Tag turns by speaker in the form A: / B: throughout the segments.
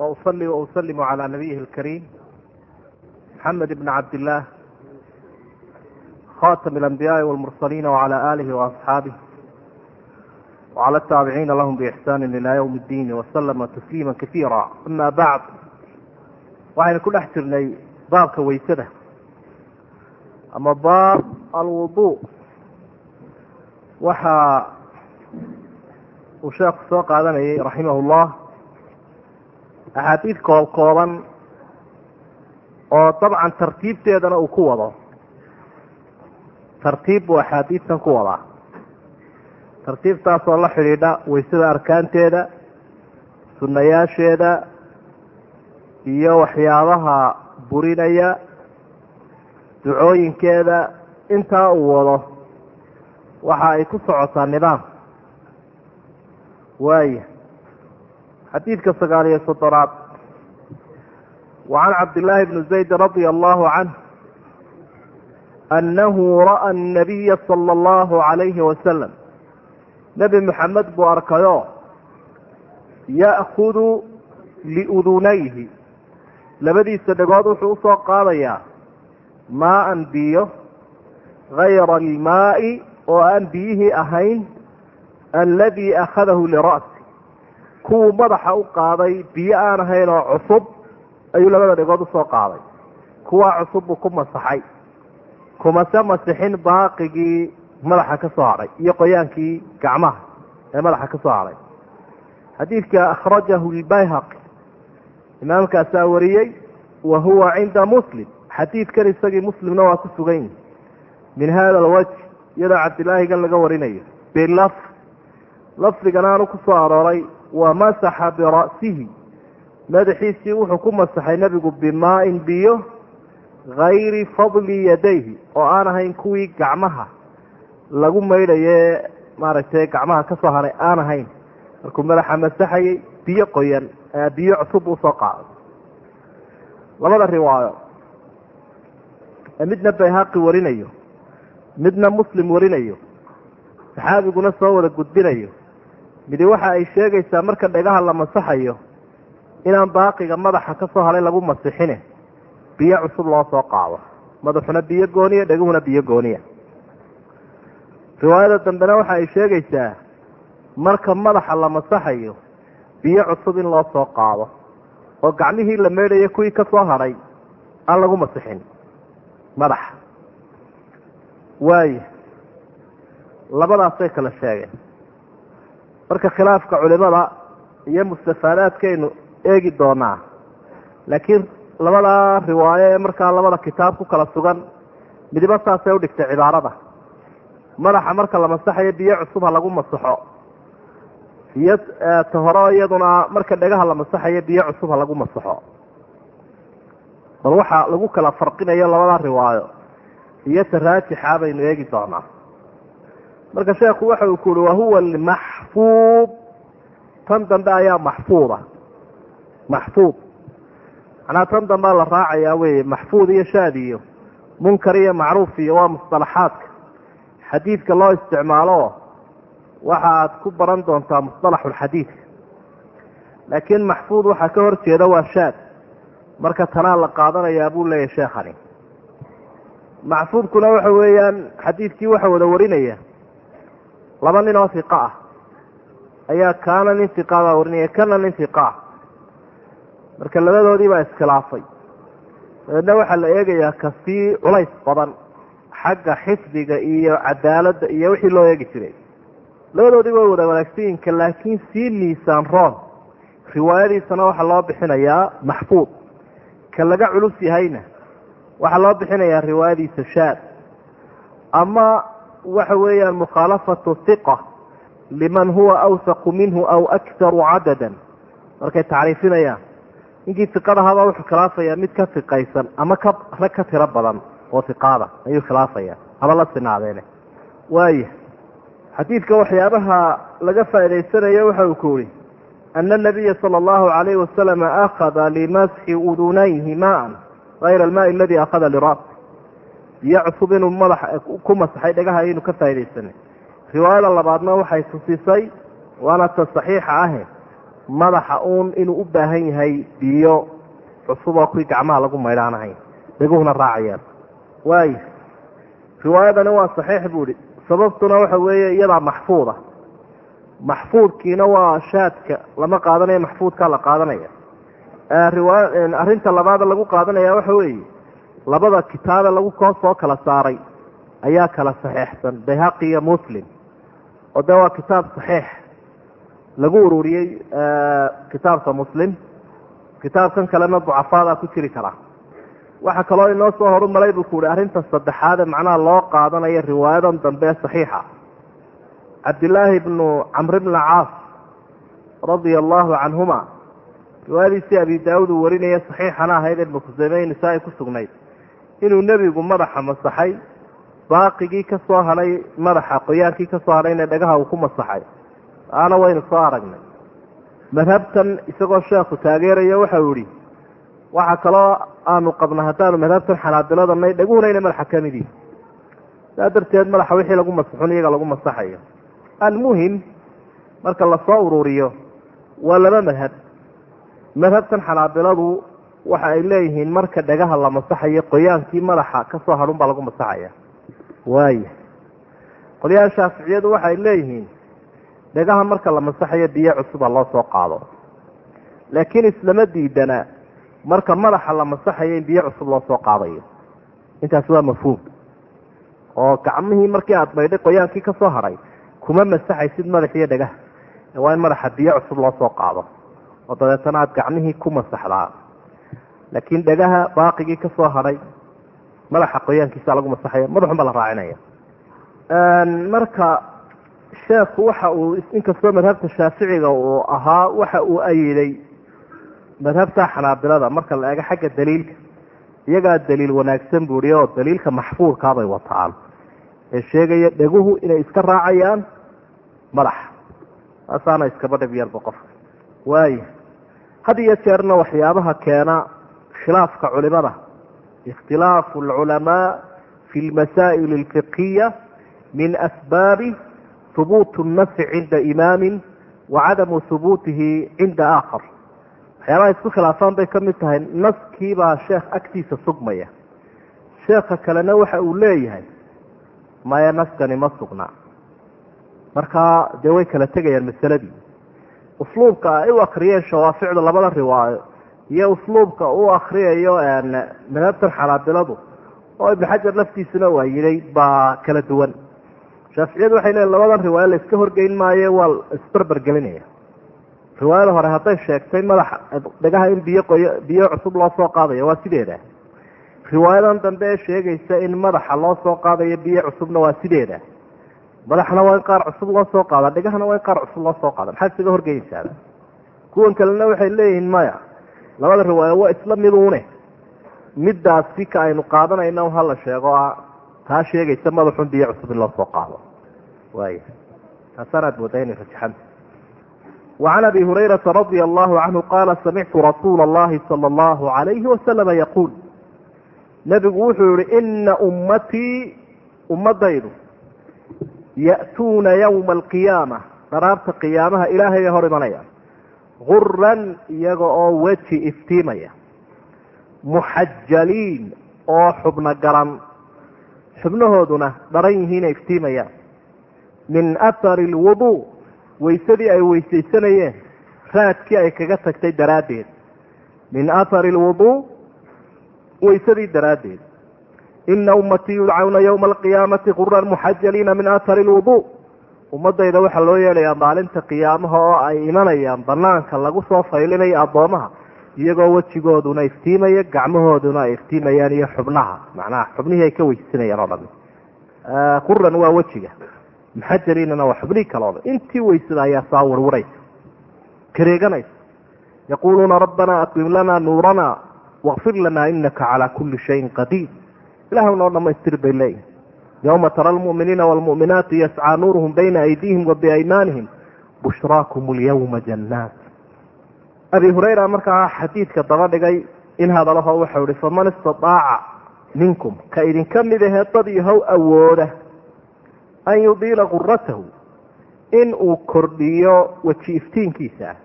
A: وأصلي وأسلم على نبيه الكريم محمد بن عبد الله خاتم الأنبياء والمرسلين وعلى آله وأصحابه وعلى التابعين لهم بإحسان إلى يوم الدين وسلم تسليما كثيرا أما بعد waxaynu ku dhex jirnay baabka waysada ama baab alwudu waxa uu sheekhu soo qaadanayay raximahullah axaadiid koob kooban oo dabcan tartiibteedana uu ku wado tartiib buu axaadiidtan ku wadaa tartiibtaasoo la xidhiidha waysada arkaanteeda sunnayaasheeda iyo waxyaabaha burinaya ducooyinkeeda intaa uu wado waxa ay ku socotaa nidaam waaya xadiidka sagaal iyo soddonaad. Wa can cabdillaahi bni zayd radia allahu canh annahu ra'a annabiya sala allahu calayhi wasalam nebi maxamed buu arkayoo ya'kudu liudunayhi labadiisa dhegood wuxuu u soo qaadayaa maa-an biyo gayra almaa'i oo aan biyihii ahayn alladii akhadahu lira'si kuwuu madaxa u qaaday biyo aan ahayn oo cusub ayuu labada dhegood u soo qaaday. Kuwaa cusub buu ku masaxay. Kumase masixin baaqigii madaxa ka soo hadhay iyo qoyaankii gacmaha ee madaxa ka soo hadhay xadiidka akhrajahu lbayhaqi imaamkaasaa wariyey wa huwa cinda muslim. Xadiidkan isagii muslimna waa ku sugan yihi min hada alwajh iyadoo cabdilaahigan laga warinayo. Bilaf lafdigan aanu ku arooray wa masaxa bira'sihi madaxiisii wuxuu ku masaxay nebigu bimaa-in biyo gayri fadli yadayhi oo aan ahayn kuwii gacmaha lagu maydhaye maaragtay gacmaha ka soo haray aan ahayn markuu madaxa masaxayay biyo qoyan biyo cusub u soo qaaday labada riwaayo midna bayhaqi warinayo midna muslim warinayo saxaabiguna soo wada gudbinayo midi waxa ay sheegaysaa marka dhegaha la masaxayo inaan baaqiga madaxa ka soo haray lagu masixine biyo cusub loo soo qaado. Madaxuna biyo gooniya dheguhuna biyo gooniya. Riwaayada dambena waxa ay sheegaysaa marka madaxa la masaxayo biyo cusub in loo soo qaado. Oo gacmihii la meydhaya kuwii ka soo hadhay aan lagu masixin madaxa. Waaya labadaasay kala sheegeen marka khilaafka culimada iyo mustafaadaadkaynu eegi doonaa laakiin labadaa riwaayo ee markaa labada kitaab ku kala sugan midiba saasay udhigtay cibaarada. Madaxa marka la masaxayo biyo cusub ha lagu masaxo. Iyo ta hore iyaduna marka dhegaha la masaxayo biyo cusub ha lagu masaxo. Bal waxaa lagu kala farqinayo labada riwaayo iyo ta raajixa baynu eegi doonaa marka sheekhu waxa uu ku uhi wahuwa almaxfuud tan dambe ayaa maxfuuda maxfuud macnaha tan dambea la raacayaa weye maxfuud iyo shaad iyo munkar iyo macruuf iyo waa musطalaxaadka xadiidka loo isticmaalo waxa aad ku baran doontaa musطalaxulxadiidka laakiin maxfuud waxaa ka hor jeeda waa shaad. Marka tanaa la qaadanayaa buu leeyahy sheekhani. Maxfuudkuna waxa weeyaan xadiidkii waxa wada warinaya laba nin oo hiqa ah. Ayaa kaana nin hiqabaa warinaya kana nin hiqa ah. Marka labadoodii baa iskhilaafay. Dabeedna waxaa la eegayaa ka sii culays badan xagga xifdiga iyo cadaaladda iyo wixii loo eegi jiray. Labadoodii way wada wanaagsanyiinka laakiin sii miisaan roon. Riwaayadiisana waxaa loo bixinayaa maxfuud. Ka laga culus yahayna waxaa loo bixinayaa riwaayadiisa shaad. Ama waxa weeyaan mukhaalafatu hiqa liman huwa awsaqu minhu aw aktaru cadadan. Markay tacriifinayaan ninkii hiqadahabaa wuxuu khilaafayaa mid ka hiqaysan ama ka rag ka tiro badan oo hiqaada ayuu khilaafaya ama la sinaadeene waaya xadiidka waxyaabaha laga faa'idaysanayo waxa uu ku yihi ana nabiya sala allahu calayhi wasalam akhada limasxi udunayhi maan gayra almaai aladi akhada lira'si cusub inuu madaxa ku masaxay dhagaha ayaynu ka faaidaysanay riwaayada labaadna waxay tusisay waana ta saxiixa ahe madaxa uun inuu u baahan yahay biyo cusub oo kuwii gacmaha lagu maydhaan ahayn dhaguhuna raacayaan waayo riwaayadani waa saxiix buu ihi sababtuna waxa weeye iyadaa maxfuuda maxfuudkiina waa shaadka lama qaadanayo maxfuudkaa la qaadanaya. Riwaaya arrinta labaada lagu qaadanaya waxa weeye labada kitaabe lagu koo soo kala saaray ayaa kala saxeexsan bayhaqi iyo muslim. Oo dee waa kitaab saxiix lagu ururiyey kitaabka muslim. Kitaabkan kalena ducafaadaa ku jiri karaa waxaa kaloo inoo soo horumaray buu ku uhi arrinta saddexaade macnaha loo qaadanayo riwaayadan dambe ee saxiixa. Cabdillaahi bnu camr bn caas radia allahu canhuma riwaayadiisii abi daawuud uu warinaya saxiixana ahayd ibnu khuseyme nisaa-i ku sugnayd inuu nebigu madaxa masaxay baaqigii ka soo hadhay madaxa qoyaankii ka soo hadhayna dhagaha uu ku masaxay. Aana waynu soo aragnay. Madhabtan isagoo sheekhu taageerayo waxau ihi waxaa kaloo aanu qabna haddaanu madhabtan xanaabiladanay dhaguhunayna madaxa ka mid yihi saa darteed madaxa wixii lagu masaxun iyaga lagu masaxayo. Almuhim marka la soo ururiyo waa laba madhab. Madhabtan xanaabiladu waxa ay leeyihiin marka dhagaha la masaxayo qoyaankii madaxa ka soo hadhun baa lagu masaxaya. Waaya qolyaha shaaficiyadu waxay leeyihiin dhagaha marka la masaxayo biyo cusuba loo soo qaado. Laakiin islama diidana marka madaxa la masaxayo in biyo cusub loo soo qaadayo. Intaas waa mafhuum. Oo gacmihii markii aada maydhay qoyaankii ka soo hadhay kuma masaxaysid madaxiyo dhagaha waa in madaxa biyo cusub loo soo qaado. Oo dabeetana aada gacmihii ku masaxdaa laakiin dhagaha baaqigii ka soo hadhay madaxa qoyaankiisa lagu masaxaya madaxun baa la raacinaya. Marka sheekhu waxa uu inkastoo madhabta shaaficiga uu ahaa waxa uu ayiday madhabta xanaabilada marka la eego xagga daliilka iyagaa daliil wanaagsan buuhi oo daliilka maxfuurkaabay wataan ee sheegaya dheguhu inay iska raacayaan madaxa taasaana iskaba dhib yarba qofka waaya had iyo jeerna waxyaabaha keena khilaafka culimada. Ikhtilaafu alculamaa fi lmasaa'il alfiqhiya min asbaabi hubuut الnafci cinda imaamin wa cadamu hubuutihi cinda aakhar. Waxyaabaha isku khilaafaan bay ka mid tahay naskiibaa sheekh agtiisa sugmaya. Sheekha kalena waxa uu leeyahay maya naskani ma sugna. Markaa dee way kala tegayaan masaladii. Usluubka ay u akriyeen shawaaficdu labada riwaayo iyo usluubka uu akriyayo madhabtan xanaabiladu oo ibnu xajar laftiisuna waa yiday baa kala duwan. Shaaficiyadu waxay leeyiin labadan riwaayo la iska horgeyn maayo waa isbarber gelinaya riwaayada hore hadday sheegtay madaxa dhagaha in biyo qoyo biyo cusub loo soo qaadayo waa sideeda. Riwaayadan dambe ee sheegaysa in madaxa loo soo qaadayo biyo cusubna waa sideeda. Madaxna waa in qaar cusub loo soo qaada dhegahana waa in qaar cusub loo soo qaada. Maxaad isaga horgeynaysaaba kuwan kalena waxay leeyihiin maya labada riwaayo waa isla miduune. Middaas fika aynu qaadanayna hala sheego a taa sheegaysa madaxun biyo cusub in loo soo qaado. Waaya taasanaad moodaa inay rajaxanta wacan abi hurayrata radia allahu canhu qaala samictu rasuula allahi sala allahu calayhi wasalama yaquul. Nebigu wuxuu yihi ina ummatii ummadaydu ya'tuuna yowma alqiyaama daraarta qiyaamaha ilaahay bay hor imanayaan guran iyaga oo weji iftiimaya. Muxajaliin oo xubno garan. Xubnahooduna dharan yihiina iftiimayaan min athari alwuduu weysadii ay weysaysanayeen raadkii ay kaga tagtay daraaddeed. Min ahari lwudu weysadii daraaddeed. Ina ummatii yudcawna yowma alqiyaamati guran muxajaliina min ahari lwudu ummadayda waxaa loo yeelayaa maalinta qiyaamaha oo ay imanayaan. Banaanka lagu soo faylinayo addoomaha iyagoo wejigooduna iftiimaya gacmahooduna ay iftiimayaan iyo xubnaha. Macnaha xubnihii ay ka weysanayaan oo dhan. Quran waa wejiga. Muxajaliinana waa xubnihii kalooda intii weysada ayaa saa warwaraysa. Kareeganaysa. Yaquluuna rabbana atmim lana nuurana waqfir lana inaka calaa kuli shayin qadiir. Ilahay noo dhamaystir bay leeyihiin yawma tara almu'miniina waalmu'minaati yascaa nuuruhum bayna aydiihim wa biaymaanihim bushraakum alyawma jannaat abi hurayra markaa xadiidka daba dhigay in hadalaho waxau ihi faman istataaca minkum ka idinka mid ahee dad awooda an yudiila quratahu in uu kordhiyo weji iftiinkiisa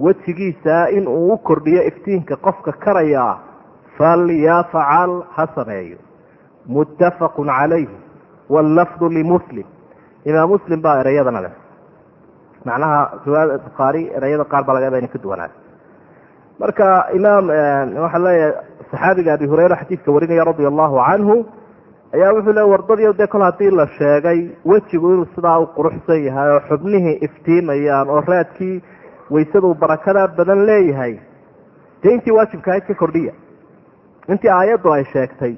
A: wejigiisa in uu u kordhiyo iftiinka qofka karayaa falyafcal ha sameeyo muttafaqun calayhi wallafdu limuslim imaam muslim baa ereyadana leh. Macnaha riwaayada bukhaari ereyada qaar baa laga yaba ina ka duwanaa marka imaam waxaa leeyahay saxaabiga abi hureyre xadiidka warinaya radia allahu canhu ayaa wuxuu le wardadii de kol haddii la sheegay wejigu inuu sidaa u quruxsan yahay oo xubnihii iftiimayaan oo raadkii waysadu barakada badan leeyahay dee intii waajibka ka kordhiya. Intii aayaddu ay sheegtay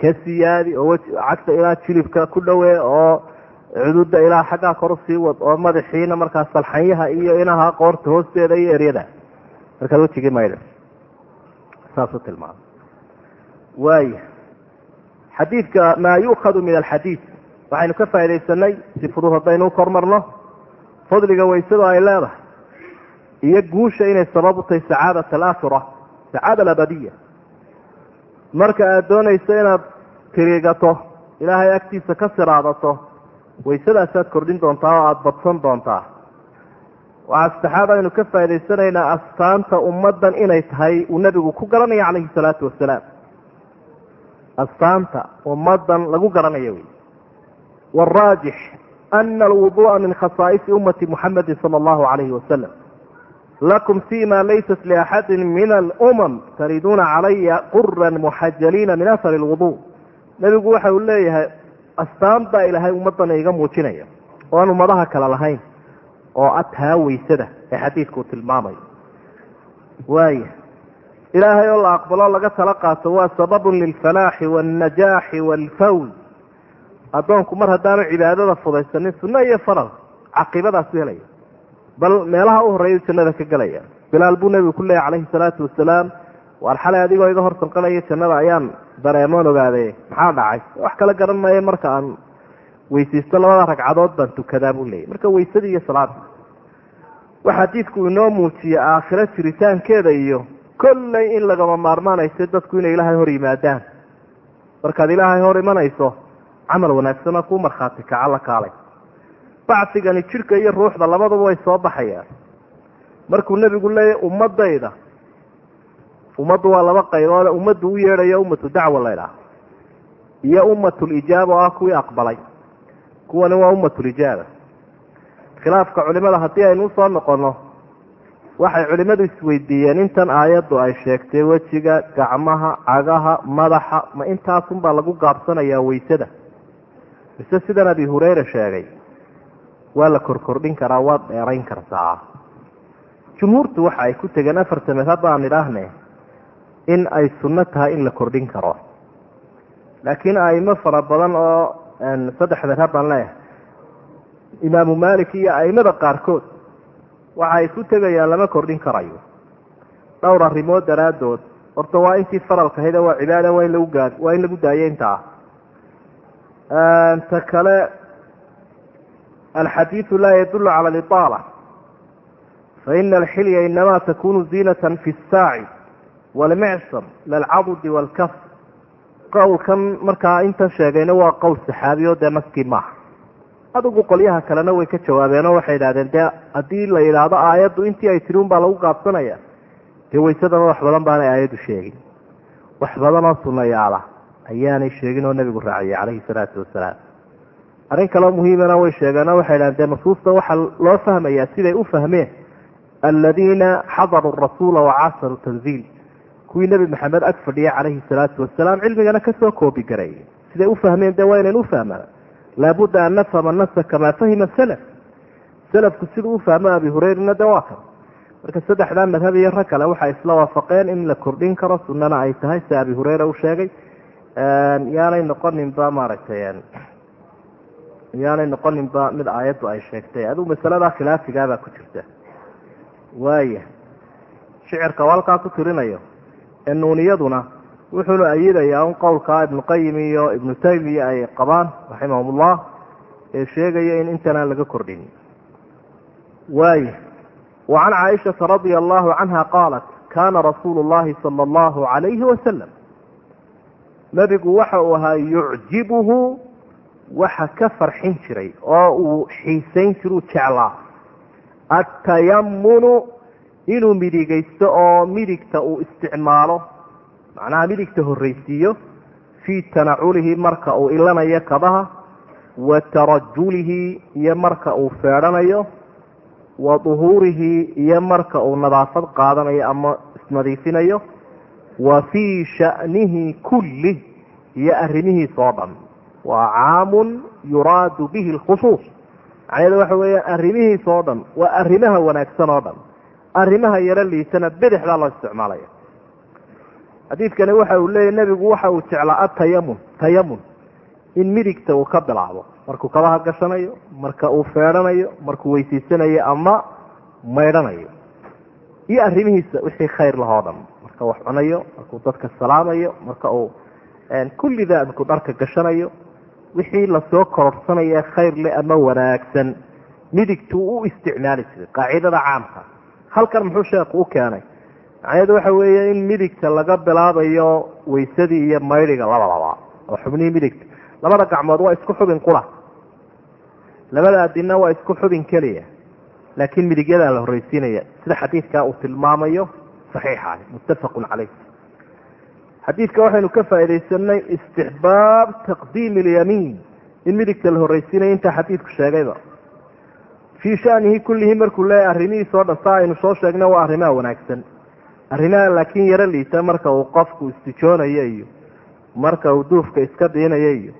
A: ka siyaadi oo cagta ilaa jilibka ku dhowe oo cududa ilaa xaggaa kor u sii wad oo madaxiina markaa salxanyaha iyo inaha qoorta hoosteeda iyo eryada. Markaad wejigii maydha saasuu tilmaamay. Waaya xadiidka maa yu'khadu min alxadiid waxaynu ka faaidaysanay si fudud haddaynu u kormarno. Fadliga waysadu ay leedahay. Iyo guusha inay sabab u tahay sacaadat alaakhira sacaada alabadiya marka aada doonayso inaad tirigato ilaahay agtiisa ka siraadato waysadaasaad kordhin doontaa oo aada badsan doontaa. Waxaa saddexaad aynu ka faa'idaysanaynaa astaanta ummaddan inay tahay uu nebigu ku garanaya calayhi salaatu wasalaam. Astaanta ummaddan lagu garanayo wey waraajix ana alwuduu'a min khasaa'isi ummati muxamedi sala allahu calayhi wasalam lakum fima laysat liaxadin min alumam tariduuna calaya quran muxajaliina min ahari alwudu nebigu waxa uu leeyahay astaan baa ilaahay ummaddan iga muujinaya oo aan ummadaha kale lahayn oo adhaa weysada ee xadiidku tilmaamayo waaya ilaahay oo la aqbalo laga tala qaato waa sababun lilfalaaxi waalnajaaxi waalfawz addoonku mar haddaanu cibaadada fudaysanin sunno iyo faral caqiibadaasu helaya bal meelaha u horreeya jannada ka gelaya bilaal buu nebigu ku leeyay calayhi salaatu wasalaam waar xalay adigoo iga hor sanqanaya jannada ayaan dareemoon ogaadee maxaa dhacay? Wax kala garan maayo marka aan weysaysto labada ragcadood baan tukadaa buu leeyay marka weysadii iyo salaada waxa xadiidku inoo muujiya aakhiro jiritaankeeda iyo kolley in lagama maarmaanayso dadku inay ilaahay hor yimaadaan. Markaad ilaahay hor imanayso camal wanaagsanoo kuu markhaati kaca la kaalay bacsigani jidhka iyo ruuxda labaduba way soo baxayaan. Markuu nebigu leeyahy ummadayda ummaddu waa laba qayboode ummaddu u yeedhayo ummatu dacwa laydhaah iyo ummatulijaaba oo ah kuwii aqbalay. Kuwani waa ummatulijaaba khilaafka culimada haddii aynu u soo noqono waxay culimadu isweydiiyeen intan aayaddu ay sheegtay wejiga gacmaha cagaha madaxa ma intaasunbaa lagu gaabsanayaa weysada. Mise sidan abi hureyre sheegay waa la korkordhin karaa waad dheerayn kartaa. Jumhuurtu waxa ay ku tegeen afarta madhab baan idhaahne in ay sunno tahay in la kordhin karo. Laakiin aimo fara badan oo saddex madhab baan leeyahay. Imaamu malik iyo aimada qaarkood waxa ay ku tegayaan lama kordhin karayo. Dhowr arrimood daraaddood horta waa intii faralka hayda waa cibaada waa in lagu gaa waa in lagu daayo intaa ta kale alxadiidu laa yadulu cala aliaala faina alxilya inamaa takunu ziinatan fi saaci walmicsar lilcadudi walkaf qowlkan markaa intan sheegayna waa qowl saxaabi oo dee naskii maaha adigu qolyaha kalena way ka jawaabeenoo waxay idhahdeen dee haddii la yidhaahdo aayaddu intii ay tiri un baa lagu qaabsanaya dee waysadaba wax badan baanay aayaddu sheegin wax badanoo sunnayaala ayaanay sheegin oo nebigu raaciyay calayhi salaatu wasalaam arrin kaleo muhiimana way sheegeen oo waxay idhahdeen dee nusuusta waxaa loo fahmayaa siday u fahmeen aladiina xadaruu rasuula wacasaru tanziil. Kuwii nebi maxamed ag fadhiyay calayhi salaatu wasalaam cilmigana ka soo koobi gareeyay siday u fahmeen dee waa inaynu ufahmaa laabudda an nafhama nasa kamaa fahima salaf. Salafku siduu u fahmo abi hureyrana de waa kan. Marka saddexdaa madhab iyo rag kale waxay isla waafaqeen in la kordhin karo sunana ay tahay si abi hureyra u sheegay. Yaanay noqoninba maaragtay yaanay noqoninba mid aayaddu ay sheegtay. Adigu masaladaa khilaafigaabaa ku jirta. Waaya shicirka oo halkaa ku tirinayo ee nuuniyaduna wuxuuna ayidayaa un qowlkaa ibnuqayim iyo ibnu taymiya ay qabaan raximahumullah ee sheegaya in intanaan laga kordhin. Waaya wa can caaishata radia allahu canha qaalat kana rasuulu llahi sala allahu calayhi wasalam nebigu waxa uu ahaa yucjibuhu waxa ka farxin jiray oo uu xiisayn jiruu jeclaa atayamunu inuu midigaysto oo midigta uu isticmaalo macnaha midigta horreysiiyo fii tanaculihi marka uu ilanayo kabaha wa tarajulihi iyo marka uu feedhanayo wa duhuurihi iyo marka uu nadaafad qaadanayo ama isnadiifinayo wa fii sha'nihi kulli iyo arrimihiisa oo dhan waa caamun yuraadu bihi lkhusuus macnaheedu waxa weeyaan arrimihiisa oo dhan waa arrimaha wanaagsan oo dhan. Arrimaha yaro liitana bidixdaa loo isticmaalaya. Xadiidkani waxa uu leeyahy nebigu waxa uu jeclaa atayamun tayamun. In midigta uu ka bilaabo. Markuu kabaha gashanayo marka uu feedhanayo markuu weysiisanayo ama maydhanayo. Iyo arrimihiisa wixii khayr lahoo dhan. Marka wax cunayo markuu dadka salaamayo marka uu kulli daa markuu dharka gashanayo wixii la soo kororhsanayo khayr le ama wanaagsan. Midigtuu u isticmaali jiray qaacidada caamka. Halkan muxuu sheekhu u keenay? Macnaheedu waxa weeye in midigta laga bilaabayo waysadii iyo maydhiga labadaba oo xubnihii midigta. Labada gacmood waa isku xubin qura. Labada adina waa isku xubin keliya. Laakiin midigyadaa la horreysiinaya sida xadiidkaa uu tilmaamayo saxiixa muttafaqun caleyh xadiidka waxaynu ka faaidaysanay istixbaab taqdiimi اlyamiin in midigta la horreysiinaya intaa xadiidku sheegayba. Fii shanihi kullihi markuu leeyahy arrimihiisa o dhan saa aynu soo sheegna waa arrimaha wanaagsan. Arrimaha laakiin yaro liita marka uu qofku istijoonayo iyo marka uu duufka iska diinayo iyo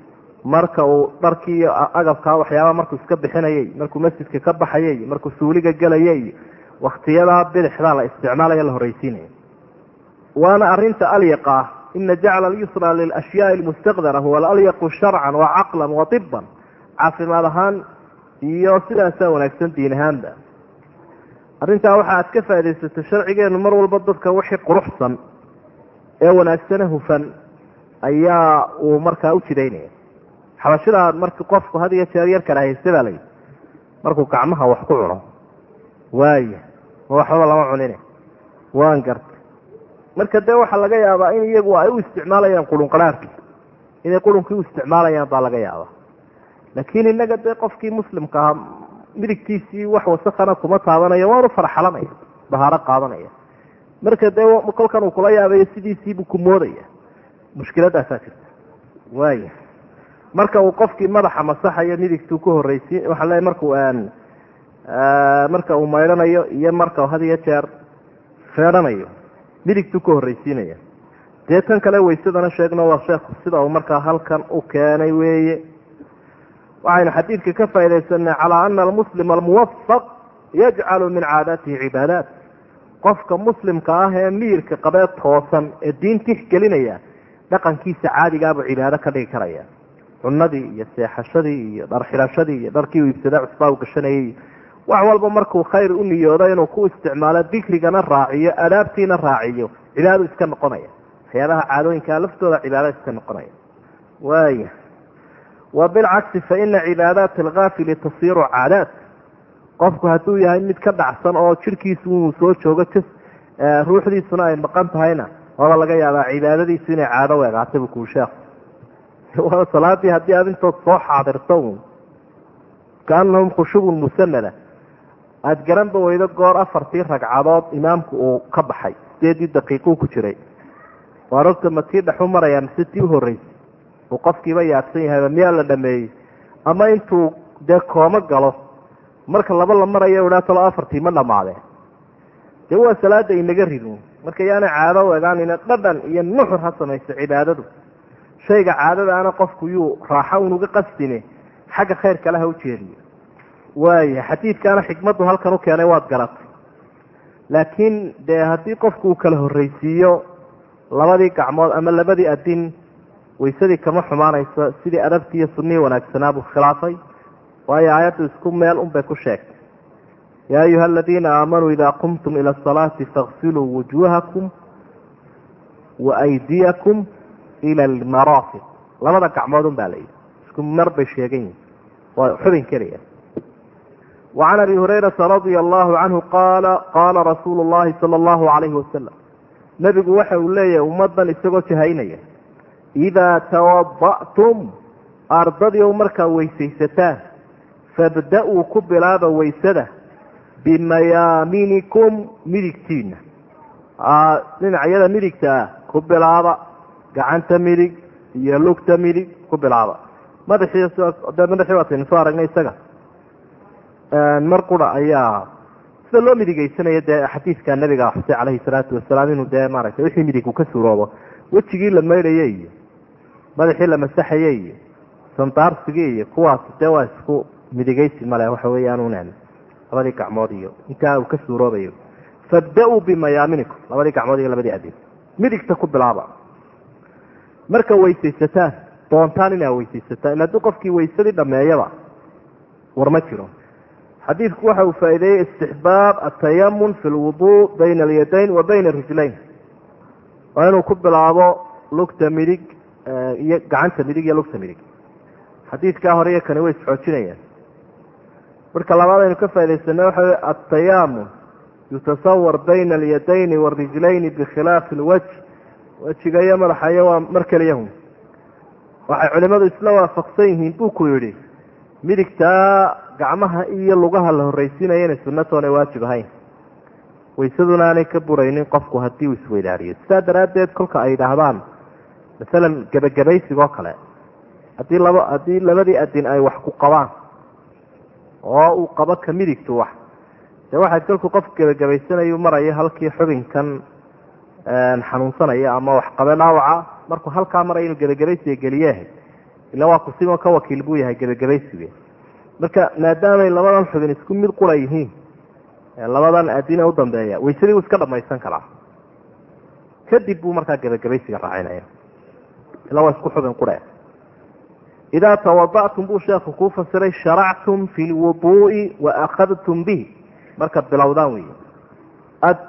A: marka uu dharkii iyo agabkaa waxyaabaha markuu iska bixinayay markuu masjidka ka baxaya iyo markuu suuliga gelaya iyo waktiyadaa bidixdaa la isticmaalaya la horreysiinaya waana arinta alyaqa ah ina jacla alyusra lilashyaai almustaqdara huwa alyaqu sharcan wa caqlan wa iban caafimaad ahaan iyo sidaasaa wanaagsan diin ahaanba arrintaa waxa aad ka faaidaysato sharcigeenu mar walba dadka wixii quruxsan ee wanaagsane hufan ayaa uu markaa u jidaynaya xabashida marki qofku had iyo jeer yar haysta baa layidhi markuu gacmaha wax ku cuno waaya ma waxbaba lama cunine waan garta marka dee waxaa laga yaabaa in iyagu ay u isticmaalayaan qurun qaraarkii. Inay qurunkii u isticmaalayaan baa laga yaabaa. Laakiin inaga dee qofkii muslimka ahaa midigtiisii wax wasakana kuma taabanayo waanu farxalanaya bahaaro qaadanaya. Marka dee kolkan uu kula yaabayo sidiisiibuu ku moodaya. Mushkiladaasaa jirta. Waaya marka uu qofkii madaxa masaxayo midigtuu ku horreysi waxaa leeay markuu marka uu maydhanayo iyo marka had iyo jeer feedhanayo midigtuu ka horreysiinaya dee tan kale waysadana sheegno waa sheekhu sida uu markaa halkan u keenay weeye. Waxaynu xadiidka ka faaidaysanay calaa ana almuslima almuwafaq yajcalu min caadaatihi cibaadaat qofka muslimka ah ee miyirka qabee toosan ee diin tixgelinaya dhaqankiisa caadigaabuu cibaado ka dhigi karaya. Cunadii iyo seexashadii iyo dharxidhashadii iyo dharkii uu ibsadaa cusbaa u gashanayay wax walba markuu khayr u niyoodo inuu ku isticmaalo dikrigana raaciyo adaabtiina raaciyo cibaado iska noqonaya. Waxyaabaha caadooyinkaa laftooda cibaado iska noqonaya. Waaya wa bilcagsi fa ina cibaadaati tasiiru caadaat qofku hadduu yahay mid ka dhacsan oo jirkiisu inuu soo joogo j ruuxdiisuna ay maqan tahayna waaba laga yaabaa cibaadadiisu inay caado weegaatay bu kuu sheekhu salaadii haddii aad intood soo xaadirto un kaanahum khushubun musanada aada garanba weydo goor afartii ragcadood imaamku uu ka baxay? Sideedii daqiiquu ku jiray. Waa rogta ma tii dhexu maraya mise tii uhorreysay uu qofkiiba yaabsan yahayba miyaa la dhameeyey? Ama intuu dee koomo galo marka laba la marayo idhaa talo afartii ma dhamaadeen dee waa salaada inaga ridin. Marka yaana caado u egaanina dhadhan iyo nuxur ha samayso cibaadadu. Shayga caadadaana qofku yuu raaxo unuga qastine xagga khayr kale ha u jeediyo waaya xadiidkaana xikmaddu halkan u keenay waad garatay laakiin dee haddii qofku uu kala horreysiiyo labadii gacmood ama labadii adin waysadii kama xumaanayso sidii adabtii iyo sunnihii wanaagsanaa buu khilaafay. Waayo aayaddu isku meel unbay ku sheegtay. Yaa ayuha aladiina aamanuu idaa qumtum ila asalaati faغsiluu wujuuhakum wa aydiyakum ila almaraafiq. Labada gacmood un baa layidhi isku mar bay sheegan yihiin waa xubin keliya wacan abi hurayrata radia allahu canhu qaala qaala rasuulu llahi sala allahu calayhi wasalam nebigu waxa uu leeyahay ummadan isagoo jahaynaya idaa tawada'tum ardadii markaa weysaysataan fabda-uu ku bilaaba waysada bimayaaminikum midigtiina dhinacyada midigta ah ku bilaaba gacanta midig iyo lugta midig ku bilaaba madaxii madaxii waataynu soo aragnay mar qura ayaa sida loo midigeysanaya dee xadiidka nabiga xusay caleyhi salaatu wasalaam inuu dee maaragtay wixii midig ka suuroobo. Wejigii la maydhayay iyo madaxii la masaxayay iyo sandaarsigii iyo kuwaas dee waa isku midigeysi male waxa weeyaan unen labadii gacmood iyo intaa uu ka suuroobayo. Fabda-uu bimayaaminikum labadii gacmood iyo labadii adin midigta ku bilaaba. Marka weysaysataan doontaan inaa weysaysataan haddii qofkii waysadii dhameeyaba war ma jiro xadiidku waxa uu faa'iideeyey istixbaab atayamun fi lwuduu bayna alyadayn wa bayna arijlayn waa inuu ku bilaabo lugta midig iyo gacanta midig iyo lugta midig. Xadiidkaa hore iyo kani way isxoojinayaan marka labaad aynu ka faa'idaysana waxa wey atayamun yutasawar bayna alyadayni waarijlayni bikhilaafi lwajh wejiga iyo madaxayo waa mar keliyahun waxay culimadu isla waafaqsan yihiin buu ku yidhi midigtaa gacmaha iyo lugaha la horreysiinaya inay sunnatoonay waajib ahayn. Waysaduna aanay ka buraynin qofku haddii uu isweydaariyo sidaa daraaddeed kolka ay yidhaahdaan masalan gebagabaysigoo kale haddii laba haddii labadii adin ay wax ku qabaan oo uu qabo ka midigtu wax dee waxaad kolku qof gebagabaysanayu marayo halkii xubinkan xanuunsanaya ama wax qabe dhaawaca markuu halkaa maraya inuu gebagabaysiga geliyeha ila waa kusimo ka wakiil buu yahay gebagabaysiga marka maadaamay labadan xubin isku mid qura yihiin labadan adina u dambeeya waysadii wuu iska dhamaysan karaa. Kadib buu markaa gebagabaysiga raacinaya ila waa isku xubin qure idaa tawada'tum buu sheekhu kuu fasiray sharactum fi lwuduu'i wa akhadtum bihi. Markaad bilowdaan wey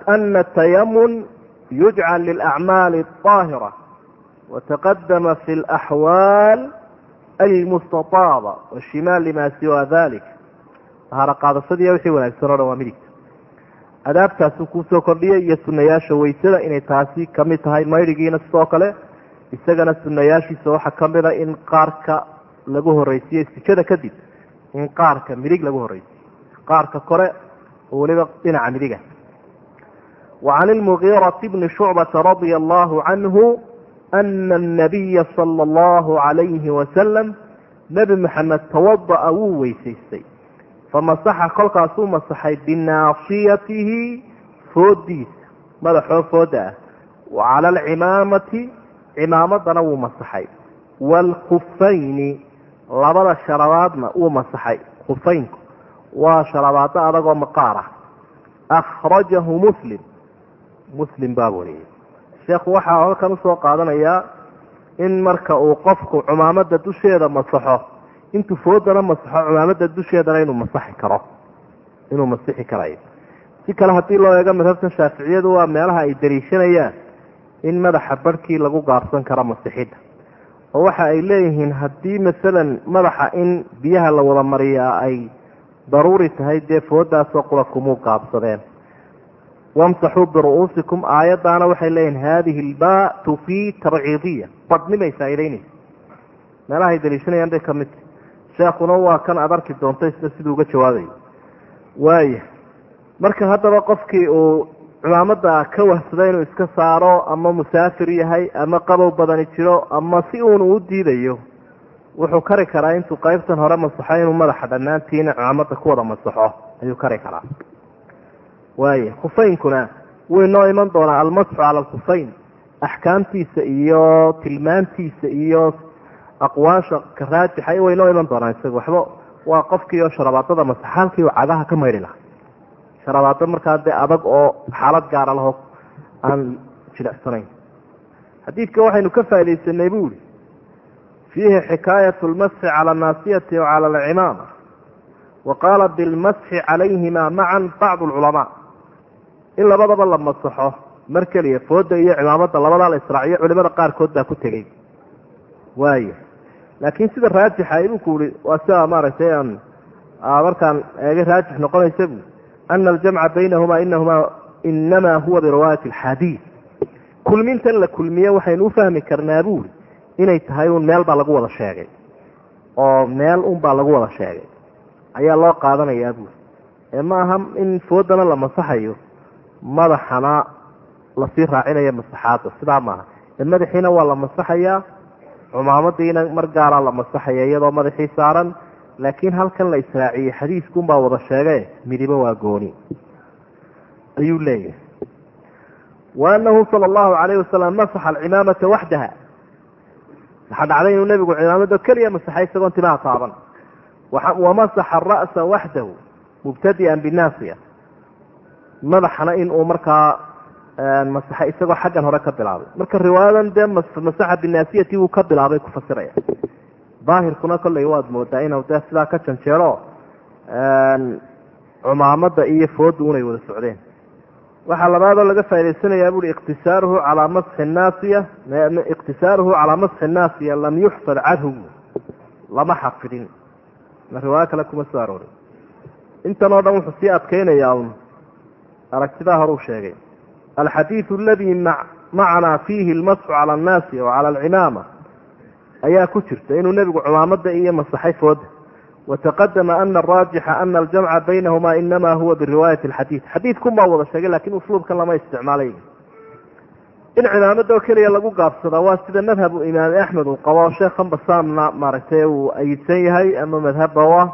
A: ana tayamun yujcal lilacmaali aahira wataqadama fi laxwaal almustaaaba washimaal limaa siwaa dalik tahaaro qaadashadiiya wixii wanaagsan oo dhan waa midigta adaabtaasuu kuusoo kordhiyay iyo sunayaasha weysada inay taasi ka mid tahay maydigiina sidoo kale isagana sunayaashiisa waxaa a in qaarka lagu horeysiiyo istijada kadib in qaarka midig lagu horeysiyo qaarka kore oo weliba dhinaca midiga wa can ilmugiirati bni shucbata radia allahu canhu ana anabiya sala allahu calayhi wasalam nebi maxamed tawada'a wuu weysaystay famasaxa kolkaasuu masaxay binaasiyatihi foodiisa madaxoo fooda ah wa cala alcimaamati cimaamadana wuu masaxay waalkufayni labada sharabaadna wuu masaxay kufaynku waa sharabaado adagoo maqaar ah akhrajahu muslim muslim baa wariyay sheekhu waxaa halkan u soo qaadanayaa in marka uu qofku cumaamada dusheeda masaxo intuu foodana masaxo cumaamada dusheedana inuu masaxi karo inuu masixi karayo si kale haddii loo eego madhabta shaaficiyadu waa meelaha ay dariishanayaan in madaxa barhkii lagu gaarsan karo masixidda oo waxa ay leeyihiin haddii masalan madaxa in biyaha la wada mariyaa ay daruuri tahay dee foodaasoo qura kumuu gaabsadeen wamsaxuu biru-uusikum aayaddaana waxay leeyihiin haadihi ilba tufii tarciidiya badnimay faa'idaynaysa meelaha ay daliishanayaan bay ka mid tahy sheekuna waa kan aad arki doonto isna siduu uga jawaabayo waaya marka haddaba qofkii uu cumaamada ka wahsada inuu iska saaro ama musaafir yahay ama qabow badani jiro ama si uun uu diidayo wuxuu kari karaa intuu qaybtan hore masaxo inuu madaxa dhammaantiina cumaamada ku wada masaxo ayuu kari karaa waaya khufaynkuna wuu inoo iman doonaa almasxu cala alkhufayn axkaamtiisa iyo tilmaantiisa iyo aqwaasha ka raajixa way inoo iman doonaa isaga. Waxba waa qofkii oo sharabaadada masaxa halkii uu cagaha ka maydhi lahaa. Sharabaado markaa dee adag oo xaalad gaara laho aan jilicsanayn xadiidka waxaynu ka faaidaysanay bu ihi fiihi xikaayat lmasxi cala annaasiyati wa cala alcimaama wa qaala bilmasxi calayhima macan bacdu alculamaa in labadaba la masaxo mar keliya fooda iyo cimaamada labadaa la israaciyo culimada qaarkood baa ku tegey. Waaya laakiin sida raajixa ibuu ku ihi waa sida maaragtay aan markaan eega raajix noqonaysa bu ana aljamca baynahuma inahuma inamaa huwa biriwaayati alxadiid kulmintan la kulmiye waxaynu ufahmi karnaa buuri inay tahay un meel baa lagu wada sheegay. Oo meel un baa lagu wada sheegay. Ayaa loo qaadanayaa buuri ee ma aha in foodana la masaxayo madaxana la sii raacinayo masaxaadda sidaa maaha. Madaxiina waa la masaxayaa cumaamadiina mar gaaraa la masaxaya iyadoo madaxii saaran laakiin halkan la israaciyey xadiiskunbaa wada sheege midibo waa gooni. Ayuu leeyahay. Wa anahu sala allahu calayhi wasalam masaxa alcimaamata waxdaha waxaa dhacday inuu nebigu cimaamado keliya masaxay isagoon timaha taaban. Wamasaxa ara'sa waxdahu mubtadi'an binaasiya madaxana inuu markaa masaxay isagoo xaggan hore ka bilaabay. Marka riwaayadan dee masaxa binaasiyati wuu ka bilaabay ku fasiraya. Daahirkuna kolley waad moodaa inuu dee sidaa ka janjeero cumaamada iyo foodu unay wada socdeen. Waxaa labaadoo laga faa'idaysanayaa buui iqtisaaruhu calaa masxi naasiya iqtisaaruhu calaa masxi naasiya lam yuxfad canhu lama xafidin riwaayo kale kuma soo aroorin. Intan oo dhan wuxuu sii adkeynayaa un aragtidaa hore u sheegay. Alxadiidu aladii macanaa fiihi almasxu cala annaasi o cala alcimaama. Ayaa ku jirta inuu nebigu cumaamada iyo masaxay fooda wataqadama ana araajixa ana aljamca baynahuma inama huwa biriwaayati alxadiid. Xadiidkun baa wada sheegay laakiin usluubkan lama isticmaalay. In cimaamada oo keliya lagu gaabsadaa waa sida madhabu imaam axmed uu qabo sheekhan basaamna maaragtay uu ayidsan yahay ama madhabba ah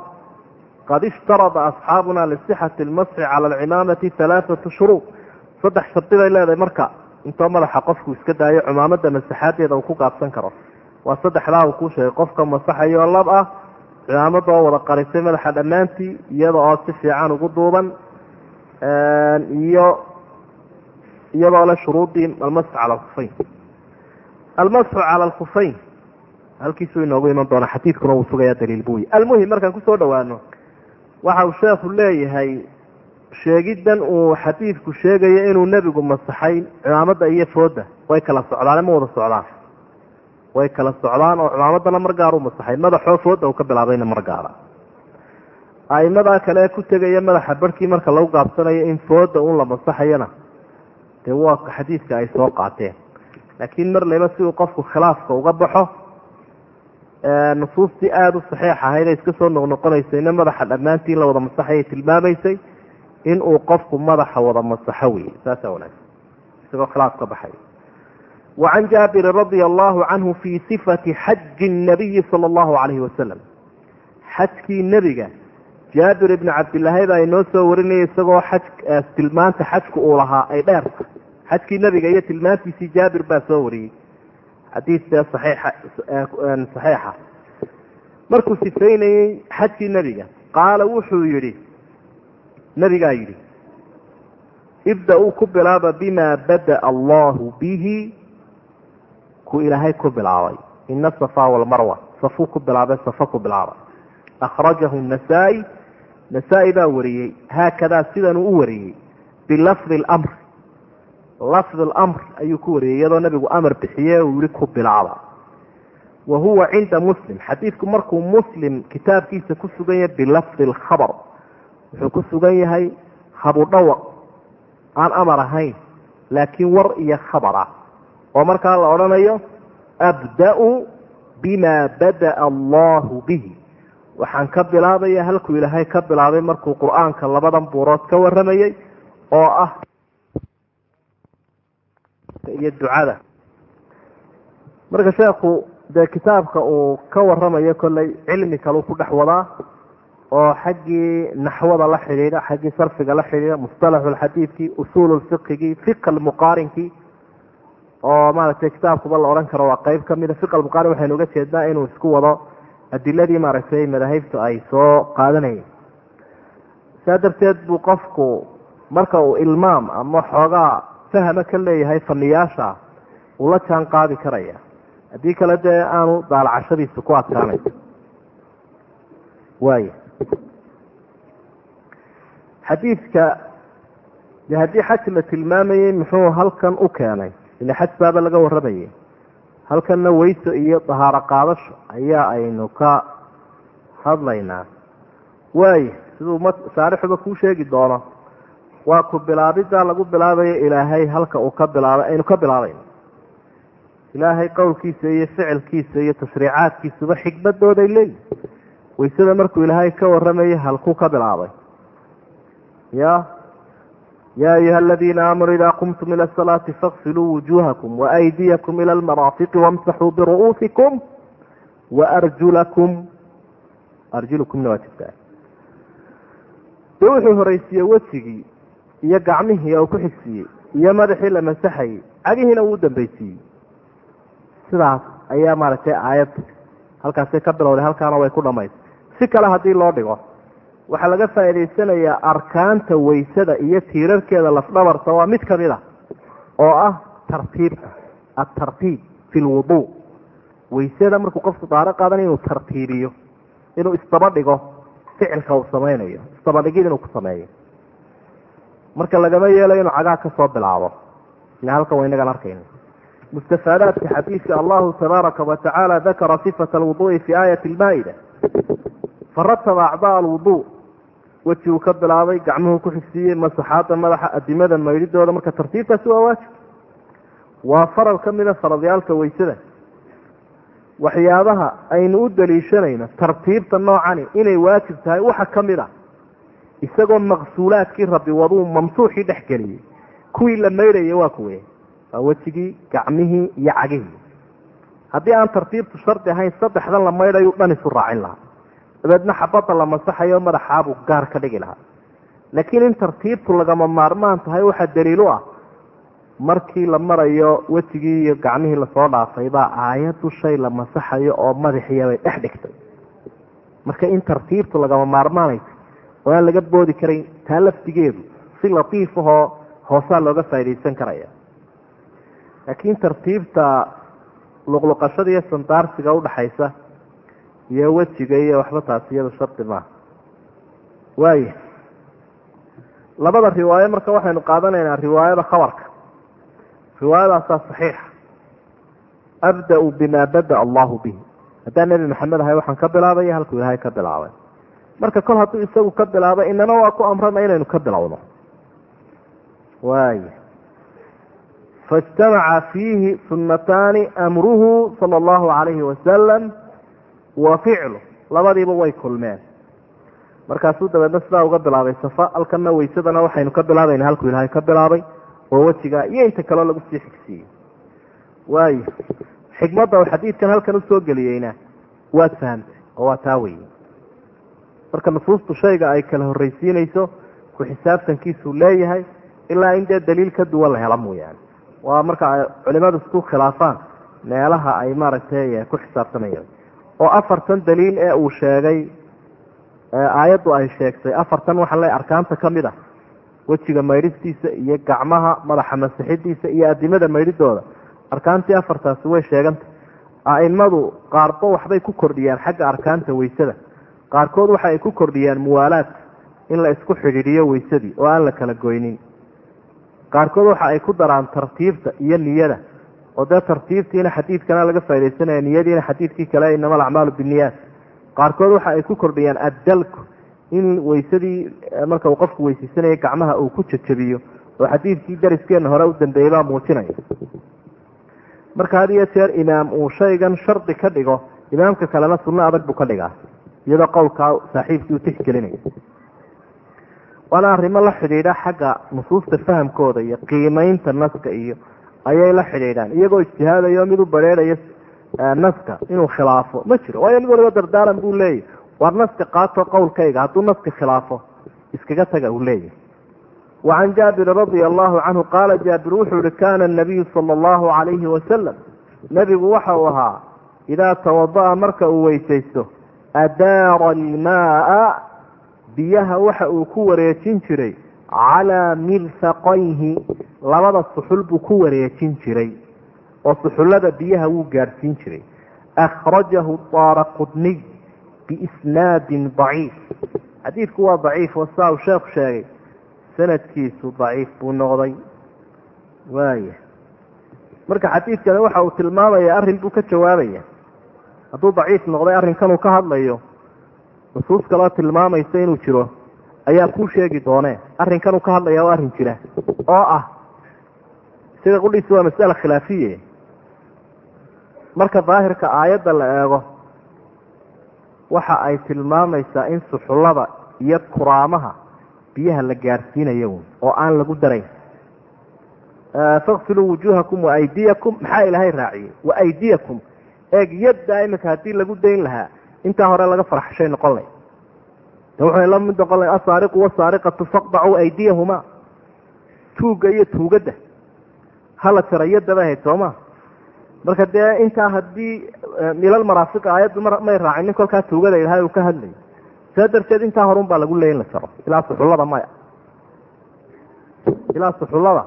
A: qad ishtarada asxaabuna lisixati almasxi cala alcimaamati halaathatu shuruud saddex shardi bay leedahay marka intoo madaxa qofku iska daayo cumaamada masaxaadeeda uu ku gaabsan karo waa saddexdaa uu kuu sheegay qofka masaxayoo lab ah cimaamada oo wada qarisay madaxa dhammaantii iyada oo si fiican ugu duuban iyo iyadoo le shuruudii almasxu cala alkufayn almasxu cala alkufayn halkiisuu inoogu iman doona xadiidkuna wuu sugayaa daliil buuy almuhim markaan ku soo dhawaano waxa uu sheekhu leeyahay sheegiddan uu xadiidku sheegayo inuu nebigu masaxay cimaamada iyo fooda way kala socdaane ma wada socdaan? Way kala socdaan oo cimaamadana mar gaar masaxay. Madaxoo fooda uu ka bilaabayna mar gaara. Aimadaa kale ku tegaya madaxa barhkii marka lagu gaabsanayo in fooda un la masaxayana dee waa xadiidka ay soo qaateen. Laakiin mar leba si uu qofku khilaafka uga baxo nusuustii aada u saxiix ahayd ee iska soo noqnoqonaysayna madaxa dhammaantii la wada masaxayay tilmaamaysay in uu qofku madaxa wada masaxo wey saasaa wanaagsan. Isagoo khilaaf ka baxay. Wacan jaabirin radia allahu canhu fii sifati xaji nabiyi sala allahu calayhi wasalam xajkii nebiga jaabir ibni cabdillaahi baa inoo soo warinaya isagoo xaj tilmaanta xajku uu lahaa ay dheerta xajkii nebiga iyo tilmaantiisii jaabir baa soo wariyey xadiidka saxiixa markuu sifeynayey xajkii nebiga qaala wuxuu yidhi nebigaa yidhi ibda-uu ku bilaaba bima bada'a allahu bihi. Ku ilaahay ku bilaabay. Ina asafa walmarwa safuu ku bilaabay safa ku bilaabay. Akhrajahu nasaa-i. Baa wariyey. Haakadaa sidanuu u wariyey. Bilafdi lamr lafdi alamr ayuu ku wariyey iyadoo nabigu amar bixiye uu yihi ku bilaaba. Wa huwa cinda muslim. Xadiidku markuu muslim kitaabkiisa ku sugan yahay bilafdi alkhabar wuxuu ku sugan yahay habudhawaq aan amar ahayn laakiin war iyo khabar ah oo markaa la odhanayo abda-u bima bada'a allahu bihi. Waxaan ka bilaabaya halkuu ilaahay ka bilaabay markuu qur'aanka labadan buurood ka waramayey oo ah iyo ducada. Marka sheekhu dee kitaabka uu ka waramayo kolley cilmi kaleu ku dhex wadaa oo xaggii naxwada la xidhiidha xaggii sarfiga la xidhiidha mustalaxulxadiidkii usuululfiqigii fiqa almuqaarinkii oo maaragtay kitaabkuba la odhan karo waa qeyb kamida fiqa almuqaarin waxaynu uga jeednaa inuu isku wado adiladii maaragtay madaahibtu ay soo qaadanayeen. Saa darteed buu qofku marka uu ilmaam ama xoogaa fahama ka leeyahay faniyaasha uu jaan qaadi karaya? Haddii kale dee aanu daalacashadiisa ku adkaanayso waaya xadiidka de haddii xaj la tilmaamayey muxuu halkan u keenay? Ile xaj baaba laga waramayay halkanna weyso iyo dahaaro qaadasho ayaa aynu ka hadlaynaa. Waaya siduu ma saarixuba kuu sheegi doono waa ku bilaabiddaa lagu bilaabayo ilaahay halka uu ka bilaabay aynu ka bilaabayno ilaahay qowlkiisa iyo ficilkiisa iyo tashriicaadkiisuba xikmadooday leeyihiin waysada markuu ilaahay ka waramayay halkuu ka bilaabay. Ya ya ayuha aladiina aamanuu ida qumtum ila asalaati faغsiluu wujuhakum waaydiyakum ila almaraafiqi wamsaxuu biru'uusikum waarjulakum arjulukumna waa jirtaa de wuxuu horeysiiyey wejigii iyo gacmihii oo ku xigsiiyey iyo madaxii la masaxayey cagihiina wuu dambaysiiyey. Sidaas ayaa maaragtay aayadda halkaasay ka bilowday halkaana way ku dhamaysay si kale haddii loo dhigo waxaa laga faa'idaysanayaa arkaanta waysada iyo tiirarkeeda lafdhabarta waa mid ka mid a oo ah tartiibka atartiib fi lwudu waysada markuu qofku daaro qaadan inuu tartiibiyo inuu isdaba dhigo ficilka uu samaynayo isdabadhigid inuu ku sameeyo marka lagama yeelayo inuu cagaa ka soo bilaabo. Ila halkan wa inagan arkayna mustafaadaadka xadiidka allahu tabaaraka wa tacaala dakara sifata alwudu'i fi aayati lmaa-ida farataba acdaa alwudu. Weji uu ka bilaabay gacmuhu ku xigsiiyey masaxaada madaxa adimada maydhidooda marka tartiibtaasi waa waajib. Waa faral ka mida faradyaalka waysada. Waxyaabaha aynu u daliishanayno tartiibta noocani inay waajib tahay waxa ka mid a isagoo maqsuulaadkii rabbi waduu mamsuuxii dhex geliyey. Kuwii la maydhaya waa kuwe waa wejigii gacmihii iyo cagihii. Haddii aan tartiibtu shardi ahayn saddexdan la maydhayu dhan isu raacin lahaa. Dabeedna xabadda la masaxayo madaxaabuu gaar ka dhigi lahaa. Laakiin in tartiibtu lagama maarmaan tahay waxaa daliil u ah. Markii la marayo wejigii iyo gacmihii la soo dhaafay baa aayaddu shay la masaxayo oo madaxiiyabay dhex dhigtay. Marka in tartiibtu lagama maarmaanaysa oo aan laga boodi karayn taa laftigeedu si latiif ahoo hoosaa looga faaidaysan karaya. Laakiin tartiibta luqluqashada iyo sandaarsiga udhaxaysa iyo wejiga iyo waxba taasi iyada shardi maaha waaya labada riwaayo marka waxaynu qaadanaynaa riwaayada khabarka. Riwaayadaasaa saxiixa. Abda-u bima bada allahu bihi. Haddaan nebi maxamed ahay waxaan ka bilaabaya halkuu ilaahay ka bilaabay marka kol hadduu isagu ka bilaabay inana waa ku amrana inaynu ka bilowno. Waaya faijtamaca fiihi sunnataani amruhu sala allahu calayhi wasalam wa ficlu. Labadiiba way kulmeen. Markaasuu dabeedna sidaa uga bilaabay safa halkana waysadana waxaynu ka bilaabayna halkuu ilaahay ka bilaabay oo wejiga iyo inta kaleo lagu sii xigsiiyey. Waayo xikmadda uu xadiidkan halkan u soo geliyeyna waad fahamtay oo waa taa weye marka nusuustu shayga ay kala horreysiinayso ku xisaabtankiisuu leeyahay ilaa in dee daliil ka duwan la hela mooyaane. Waa marka ay culimadu isku khilaafaan meelaha ay maaragtay ku xisaabtamayaan oo afartan daliil ee uu sheegay aayaddu ay sheegtay afartan waxaa le arkaanta ka mid ah. Wejiga maydhistiisa iyo gacmaha madaxa masixidiisa iyo adimada maydhidooda. Arkaantii afartaasi way sheegantay. Aimadu qaarba waxbay ku kordhiyaan xagga arkaanta weysada qaarkood waxa ay ku kordhiyaan muwaalaadka in la isku xidhiidhiyo weysadii oo aan la kala goynin. Qaarkood waxa ay ku daraan tartiibta iyo niyada oo dee tartiibtiina xadiidkana laga faa'idaysanaya niyadiina xadiidkii kale inama alacmaalu binniyaat. Qaarkood waxa ay ku kordhiyaan addalku in weysadii marka uu qofku weysaysanaya gacmaha uu ku jajabiyo oo xadiidkii dariskeena hore u dambeeyey baa muujinaya. Marka had iyo jeer imaam uu shaygan shardi ka dhigo imaamka kalena sunno adag buu ka dhigaa iyadoo qowlkaa saaxiibkii u tixgelinaya waana arrimo la xidhiidha xagga nusuusta fahamkooda iyo qiimeynta naska iyo ayay la xidhiidhaan. Iyagoo ijtihaadayo mid u bareerayo naska inuu khilaafo ma jiro. Waayo mid waliba dardaaran buu leeyahy waar naska qaato qowlkayga hadduu naska khilaafo iskaga taga uu leeyahy wacan jaabirin radia allahu canhu qaala jaabir wuxuu yihi kana nabiyu sala allahu calayhi wasalam nebigu waxa uu ahaa idaa tawada'a marka uu weysaysto adaara almaaa biyaha waxa uu ku wareejin jiray calaa mirfaqayhi labada suxul buu ku wareejin jiray oo suxullada biyaha wuu gaadhsiin jiray. akhrajahu daara qudniy biisnaadin daciif xadiidku waa daciif oo sheekhu sheegay sanadkiisu daciif buu noqday waaya marka xadiidkani waxa uu tilmaamaya arrin buu ka jawaabaya hadduu daciif noqday arrinkanuu ka hadlayo nusuus kaloo tilmaamaysa inuu jiro ayaa kuu sheegi doonee arrinkanuu ka hadlaya oo arrin jira oo ah sida qudhiisi waa masale khilaafiye. Marka daahirka aayadda la eego waxa ay tilmaamaysaa in suxullada iyo kuraamaha biyaha la gaadhsiinayo oo aan lagu darayn. Faksiluu wujuuhakum waaydiyakum maxaa ilaahay raaciyey waaydiyakum eeg yaddaa iminka haddii lagu dayn lahaa intaa hore laga farxashay noqon lay wuxuu la mid noqon lay asaariqu wasaariqatu faqdacuu aydiyahuma tuugga iyo tuugadda hala jara yadaba ahayd sooma marka dee intaa haddii milal maraafiqa aayaddu may raacinin kolkaa tuugada ilahay uu ka hadlayo saa darteed intaa horun baa lagu leeya in la jaro ilaa suxullada maya. Ilaa suxullada.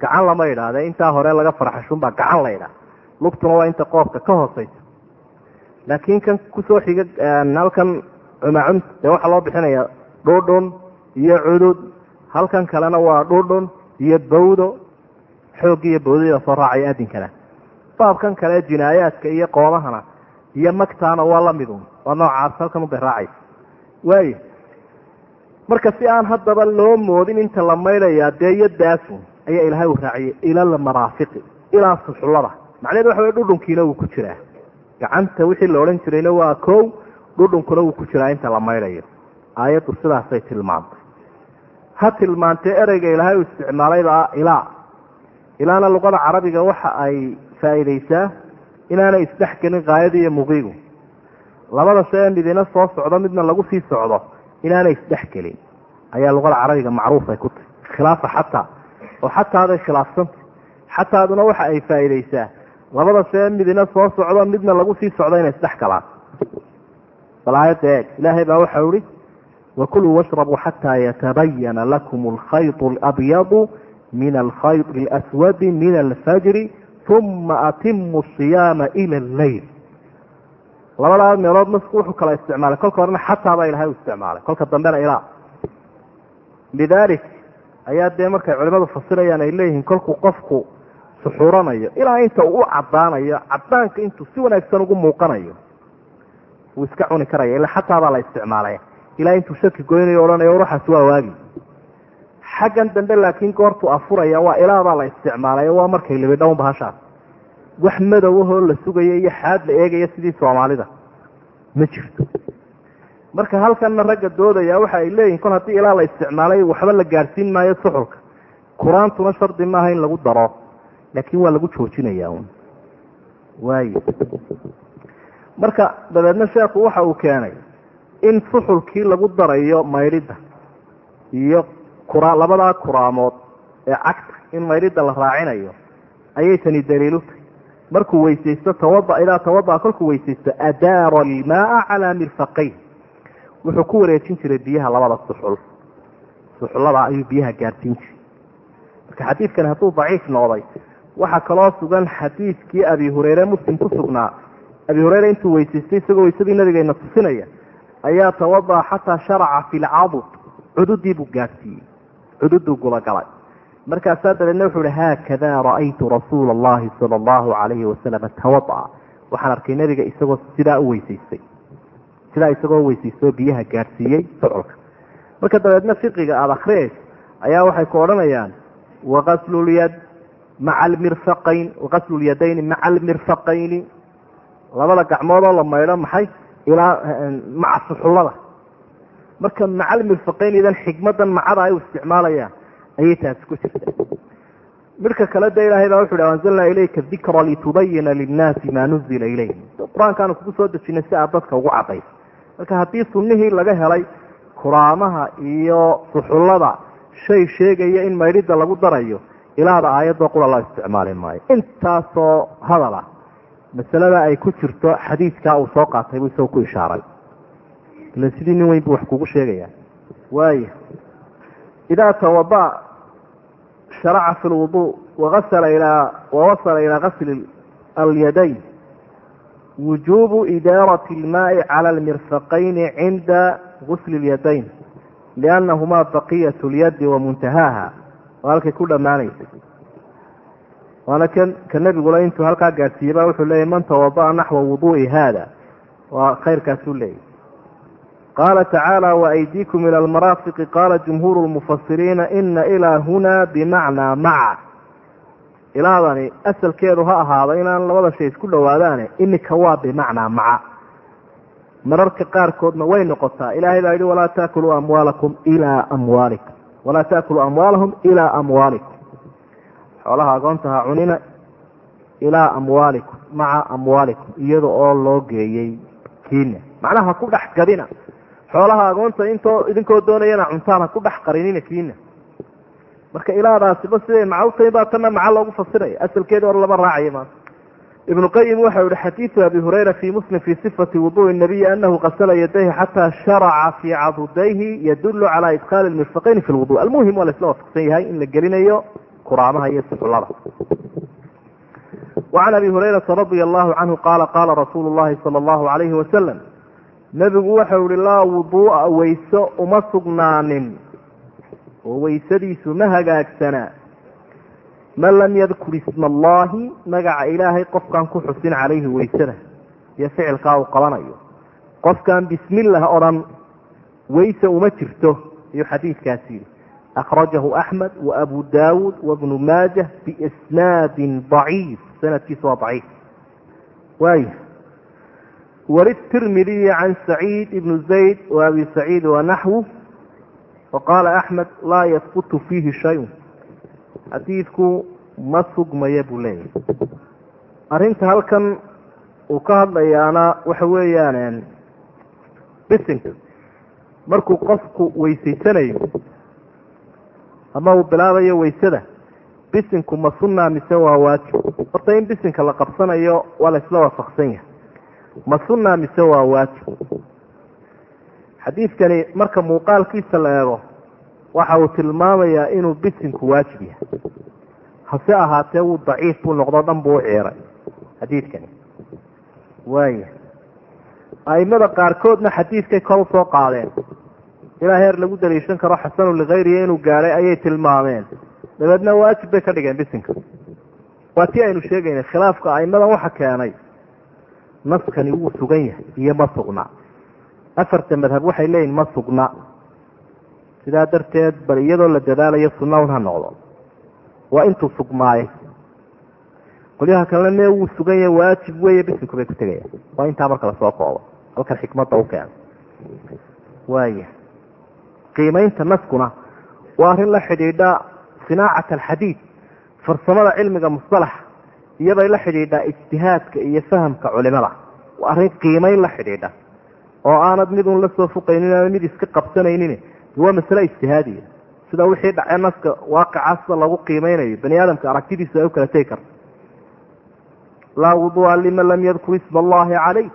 A: Gacan lama idhaahde intaa hore laga farxashunbaa gacan la idhaah lugtuna waa inta qoobka ka hooseysa laakiin kan ku soo xiga halkan cumaacun dee waxaa loo bixinaya dhudhun iyo cudud halkan kalena waa dhudhun iyo bawdo xooggi iyo bawdada soo raacaya adinkana baabkan kale jinaayaadka iyo qoomahana iyo magtaana waa lamidun waa noocaas halkan ubay raacaysa waayo marka si aan haddaba loo moodin inta la maydhayaa dee yadaasu ayaa ilaahay uu raaciyay ila lmaraafiqi ilaa suxullada macnaheed waxa wey dhudhunkiina wuu ku jiraa. Gacanta wixii la odhan jirayna waa kow dhudhunkuna wuu ku jiraa inta la maydhayo aayaddu sidaasay tilmaantay. Ha tilmaantee ereyga ilaahay uu isticmaalayba ilaa. Ilaana luqada carabiga waxa ay faa'iidaysaa inaanay isdhex gelin kaayada iyo muqiigu. Labada shay ee midina soo socdo midna lagu sii socdo inaanay isdhex gelin ayaa luqada carabiga macruuf ay ku tahy khilaafa xataa oo xataaday khilaafsantay xataaduna waxa ay faa'iidaysaa labada see midina soo socdo midna lagu sii socdo inay isdhex galaan. Bal aayadda eeg ilaahay baa waxau ihi wakuluu washrabuu xataa yatabayana lakum alkhaytu alabyadu min alkhayti اlaswadi min alfajri uma atimu asiyaama ila alleyl labadaa meelood nasku wuxuu kala isticmaalay kolka horena xataa baa ilahay u isticmaalay kolka dambena ilaa. Lidalik ayaa dee markay culimadu fasirayaan ay leeyihiin kolku qofku suxuranayo ilaa inta uu u cadaanayo cadaanka intuu si wanaagsan ugu muuqanayo wuu iska cuni karaya ila xataa baa la isticmaalay ilaa intuu shaki goynayo odhanayo ruuxaas waa waagi. Xaggan dambe laakiin goortuu afuraya waa ilaabaa la isticmaalay waa markay libidhown bahashaas wax madowahoo la sugaya iyo xaad la eegaya sidii soomaalida. Ma jirto. Marka halkanna ragga doodaya waxa ay leeyihiin kol haddii ilaa la isticmaalay waxba la gaadhsiin maayo suxulka. Qur'aantuna shardi maaha in lagu daro laakiin waa lagu joojinaya un waayo. Marka dabeedna sheekhu waxa uu keenay in suxulkii lagu darayo maydhidda iyo kura labadaa kuraamood ee cagta in maydhidda la raacinayo ayay tani daliilu tahy markuu weysaysto tawada idaa tawada kolkuu weysaysto adaara almaaa calaa mirfaqayn. Wuxuu ku wareejin jiray biyaha labada suxul. Suxullada ayuu biyaha gaadhsiin jiray. Marka xadiidkan hadduu daciif noqday waxaa kaloo sugan xadiidkii abi hureyre muslim ku sugnaa. Abi hureyre intuu weysaystay isagoo weysadii nabigeena tusinaya ayaa tawada'a xataa sharaca fi lcadud cududii buu gaadhsiiyey cududuu gudagalay markaasaa dabeedna wuxuu ihi haakada ra'aytu rasuula allahi sala allahu calayhi wasalam tawada'a waxaan arkay nabiga isagoo sidaa u weysaystay. Sidaa isagoo weysaystay oo biyaha gaadhsiiyey suxulka marka dabeedna fiqiga aada akriyayso ayaa waxay ku odhanayaan waqaslulyad maca almirfaqayn waqaslulyadayni maca almirfaqayni labada gacmood oo la maydho maxay ilaa maca suxullada marka maca almirfaqayn idan xikmadan macada ay u isticmaalayaan ayay taasi ku jirta midka kale de ilahay baa wuxu hi anzalnaa ilayka dikra litubayina linnaasi maa nuzila ilayhim qur'aankaanu kugu soo dejinay si aad dadka ugu cadayso marka haddii sunnihii laga helay kuraamaha iyo suxullada shay sheegaya in maydhidda lagu darayo ilaada aayadoo qura loo isticmaali maayo. Intaasoo hadal masalada ay ku jirto xadiidkaa uu soo qaatay buu isagoo ku ishaaray. Ila sidii nin weyn buu wax kugu sheegaya waaya idaa tawada sharaca fi lwudu waasala ilaa wawasala ilaa gasli alyadayn wujubu idaarati almaai cala almirfaqayni cinda gusli اlyadayn liannahumaa baqiyat اlyadi wa muntahaaha oo halkay ku dhammaanaysay waana kan ka nebigula intuu halkaa gaadhsiiyey ba wuxuu leeyay man tawada'a naxwa wudu'i haada waa khayrkaasuu leeyay qaala tacaala waaydiikum ila almaraafiqi qaala jumhuuru lmufasiriina ina ilaa huna bimacnaa maca. Ilaadani asalkeedu ha ahaado inaan labada shay isku dhowaadaane iminka waa bimacnaa maca. Mararka qaarkoodna way noqotaa. Ilahay baa yihi walaa taakuluu amwaalakum ilaa amwaalikum walaa taakuluu amwaalahum ilaa amwaalikum. Xoolaha agoonta ha cunina ilaa amwaalikum maca amwaalikum iyada oo loo geeyey kiina macnaha ha ku dhex gadina. Xoolaha agoonta intoo idinkoo doonayana cuntaan ha ku dhex qarinina kiina marka ilaadaasiba siday macawtahay baa tanna maca loogu fasiraya. Asalkeeda hor lama raacaya maanta ibnu qayim waxau yihi xadiidu abi hurayra fi muslim fi sifati wuduءi nabiyi anahu qasla yadayhi xataa sharaca fi cadudayhi yadulu cala idkhaali lmirfaqayni fi lwudu almuhim waa laisla waafaqsan yahay in la gelinayo kuraamaha iyo suxullada wacan abi hurayrata radia allahu canhu qaala qaala rasuulu llahi sala allahu alayhi wasalam nebigu waxau ihi laa wuduu'a weyso uma sugnaanin oo weysadiisu ma hagaagsanaa man lam yadkur isma allahi magaca ilaahay qofkaan ku xusin calayhi weysada iyo ficilkaa uu qabanayo. Qofkaan bismillah odhan weyse uma jirto. Ayuu xadiidkaasi yidhi akhrajahu axmed wa abu daawuud wabnu maajah biisnaadin daciif. Sanadkiisu waa daciif. Waaya wari tirmidiyi can saciid ibnu zayd wa abi saciid wa naxwu. Waqaala axmed laa yasbutu fiihi shayun xadiidku ma sugmaya buu leeyahay. Arrinta halkan uu ka hadlayaana waxa weeyaan bisinka markuu qofku weysaysanayo ama uu bilaabayo weysada bisinku ma sunna mise waa waajib? Horta in bisinka la qabsanayo waa la isla waafaqsan yahay. Ma sunna mise waa waajib? Xadiidkani marka muuqaalkiisa la eego waxa uu tilmaamayaa inuu bisinku waajib yahay. Hase ahaatee wuu daciif buu noqdo dhan buu u ciiray xadiidkani. Waaya aimada qaarkoodna xadiidkay kor u soo qaadeen. Ilaa heer lagu daliishan karo xasanu likayrihi inuu gaadhay ayay tilmaameen. Dabeedna waajib bay ka dhigeen bisinka. Waa tii aynu sheegaynay khilaafka aimadan waxa keenay naskani wuu sugan yahay iyo ma sugna. Afarta madhab waxay leeyihiin ma sugna sidaa darteed bal iyadoo la dadaalayo sunna un ha noqdo. Waa intuu sugmaayay qolyaha kalena mee wuu sugan yahay waajib weeye bisinku bay ku tegayaan. Waa intaa marka la soo koobo. Halkan xikmadda u keena waaya qiimaynta naskuna waa arrin la xidhiidha sinaacat alxadiid farsamada cilmiga musalaxa iyobay la xidhiidhaa ijtihaadka iyo fahamka culimada. Waa arrin qiimayn la xidhiidha. Oo aanad mid un la soo fuqaynin aanad mid iska qabsanaynin waa masale ijtihaadiya sida wixii dhacee naska waaqicaa sida lagu qiimeynayo bani aadamka aragtidiisu ay u kala tegi karto. Laa wuduua liman lam yadkur isma allahi calayh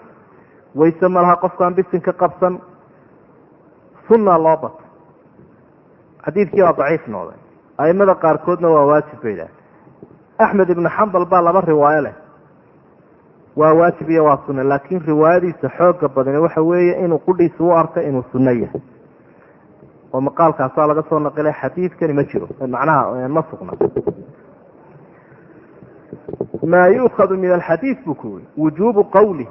A: wayse malaha qofkaan bisinka qabsan. Sunna loo bato. Xadiidkii waa daciif noqday. Aimada qaarkoodna waa waajib bay idhaah axmed ibnu xambal baa laba riwaayo leh. Waa waajib iyo waa sunne laakiin riwaayadiisa xooga badani waxa weeye inuu qudhiisa u arka inuu sunno yahay oo maqaalkaasaa laga soo naqilay xadiidkani ma jiro. Macnaha ma sugna maa yuukadu min alxadiid buu ku uri wujuubu qawli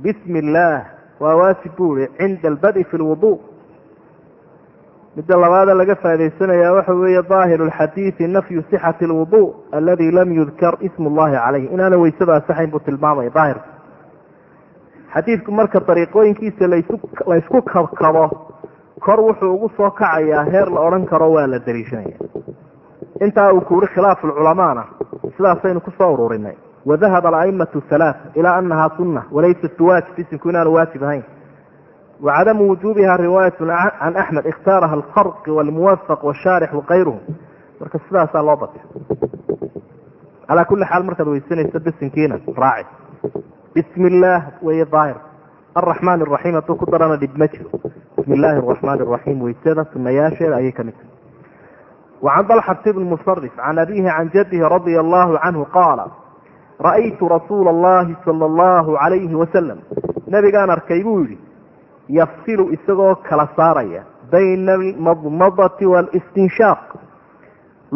A: bismi illaah waa waajib buu ihi cinda albadi fi lwudu midda labaada laga faa'idaysanayaa waxa weeye daahiru lxadiidi nafyu sixati alwudu aladi lam yudkar ismu llahi calayh inaana weysada asaxayn buu tilmaamaya daahirka xadiidku marka dariiqooyinkiisa lasu la kabkabo kor wuxuu ugu soo kacayaa heer la odhan karo waa la daliishanaya intaa uu ku uri khilaafu lculamaana sidaasaynu ku soo ururinay. Wadahaba alaimatu halaath ilaa anahaa sunna walaysat biwaajib bisinku inaanu waajib ahayn. Wacadamu wujuubiha riwaayat can axmed ikhtaaraha alfarqi walmuwafaq washaarix wakayruhu marka sidaasaa loo batay calaa kulli xaal markaad weysanayso bisinkiina raaci. Bismi illaah weye daahir alraxmaan araxiim hadduu ku darana dhib ma jiro. Bismi illaahi araxmaan araxiim weysada sunayaasheeda ayay ka mid tahay. Wacan dalxat bni musarif can abihi can jadihi radia allahu canhu qaala ra'aytu rasuula allahi sala allahu calayhi wasalam nabigaan arkay buu yidhi yafsilu isagoo kala saaraya bayna almadmadati waalistinshaaq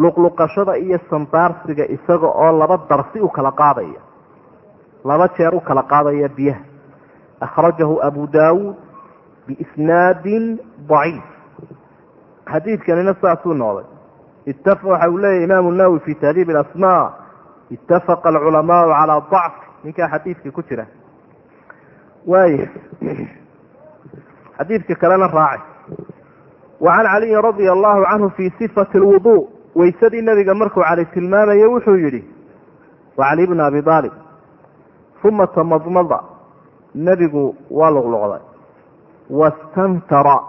A: luqluqashada iyo sandaarsiga isaga oo laba darsi u kala qaadaya laba jeer u kala qaadaya biyaha akhrajahu abu daawuud biisnaadin daciif xadiidkanina saasuu noqday waxa uu leeyahy imaamu nawowi fi tahdiib alasma itafaqa alculamaau calaa dacf ninkaa xadiidka ku jira waaya xadiidka kalena raaci wa can caliyin radia allahu canhu fii sifati lwuduu weysadii nabiga markuu cali tilmaamaya wuxuu yidhi wa cali bna abi aalib uma tamadmada nebigu waa luqluqday. Wastantara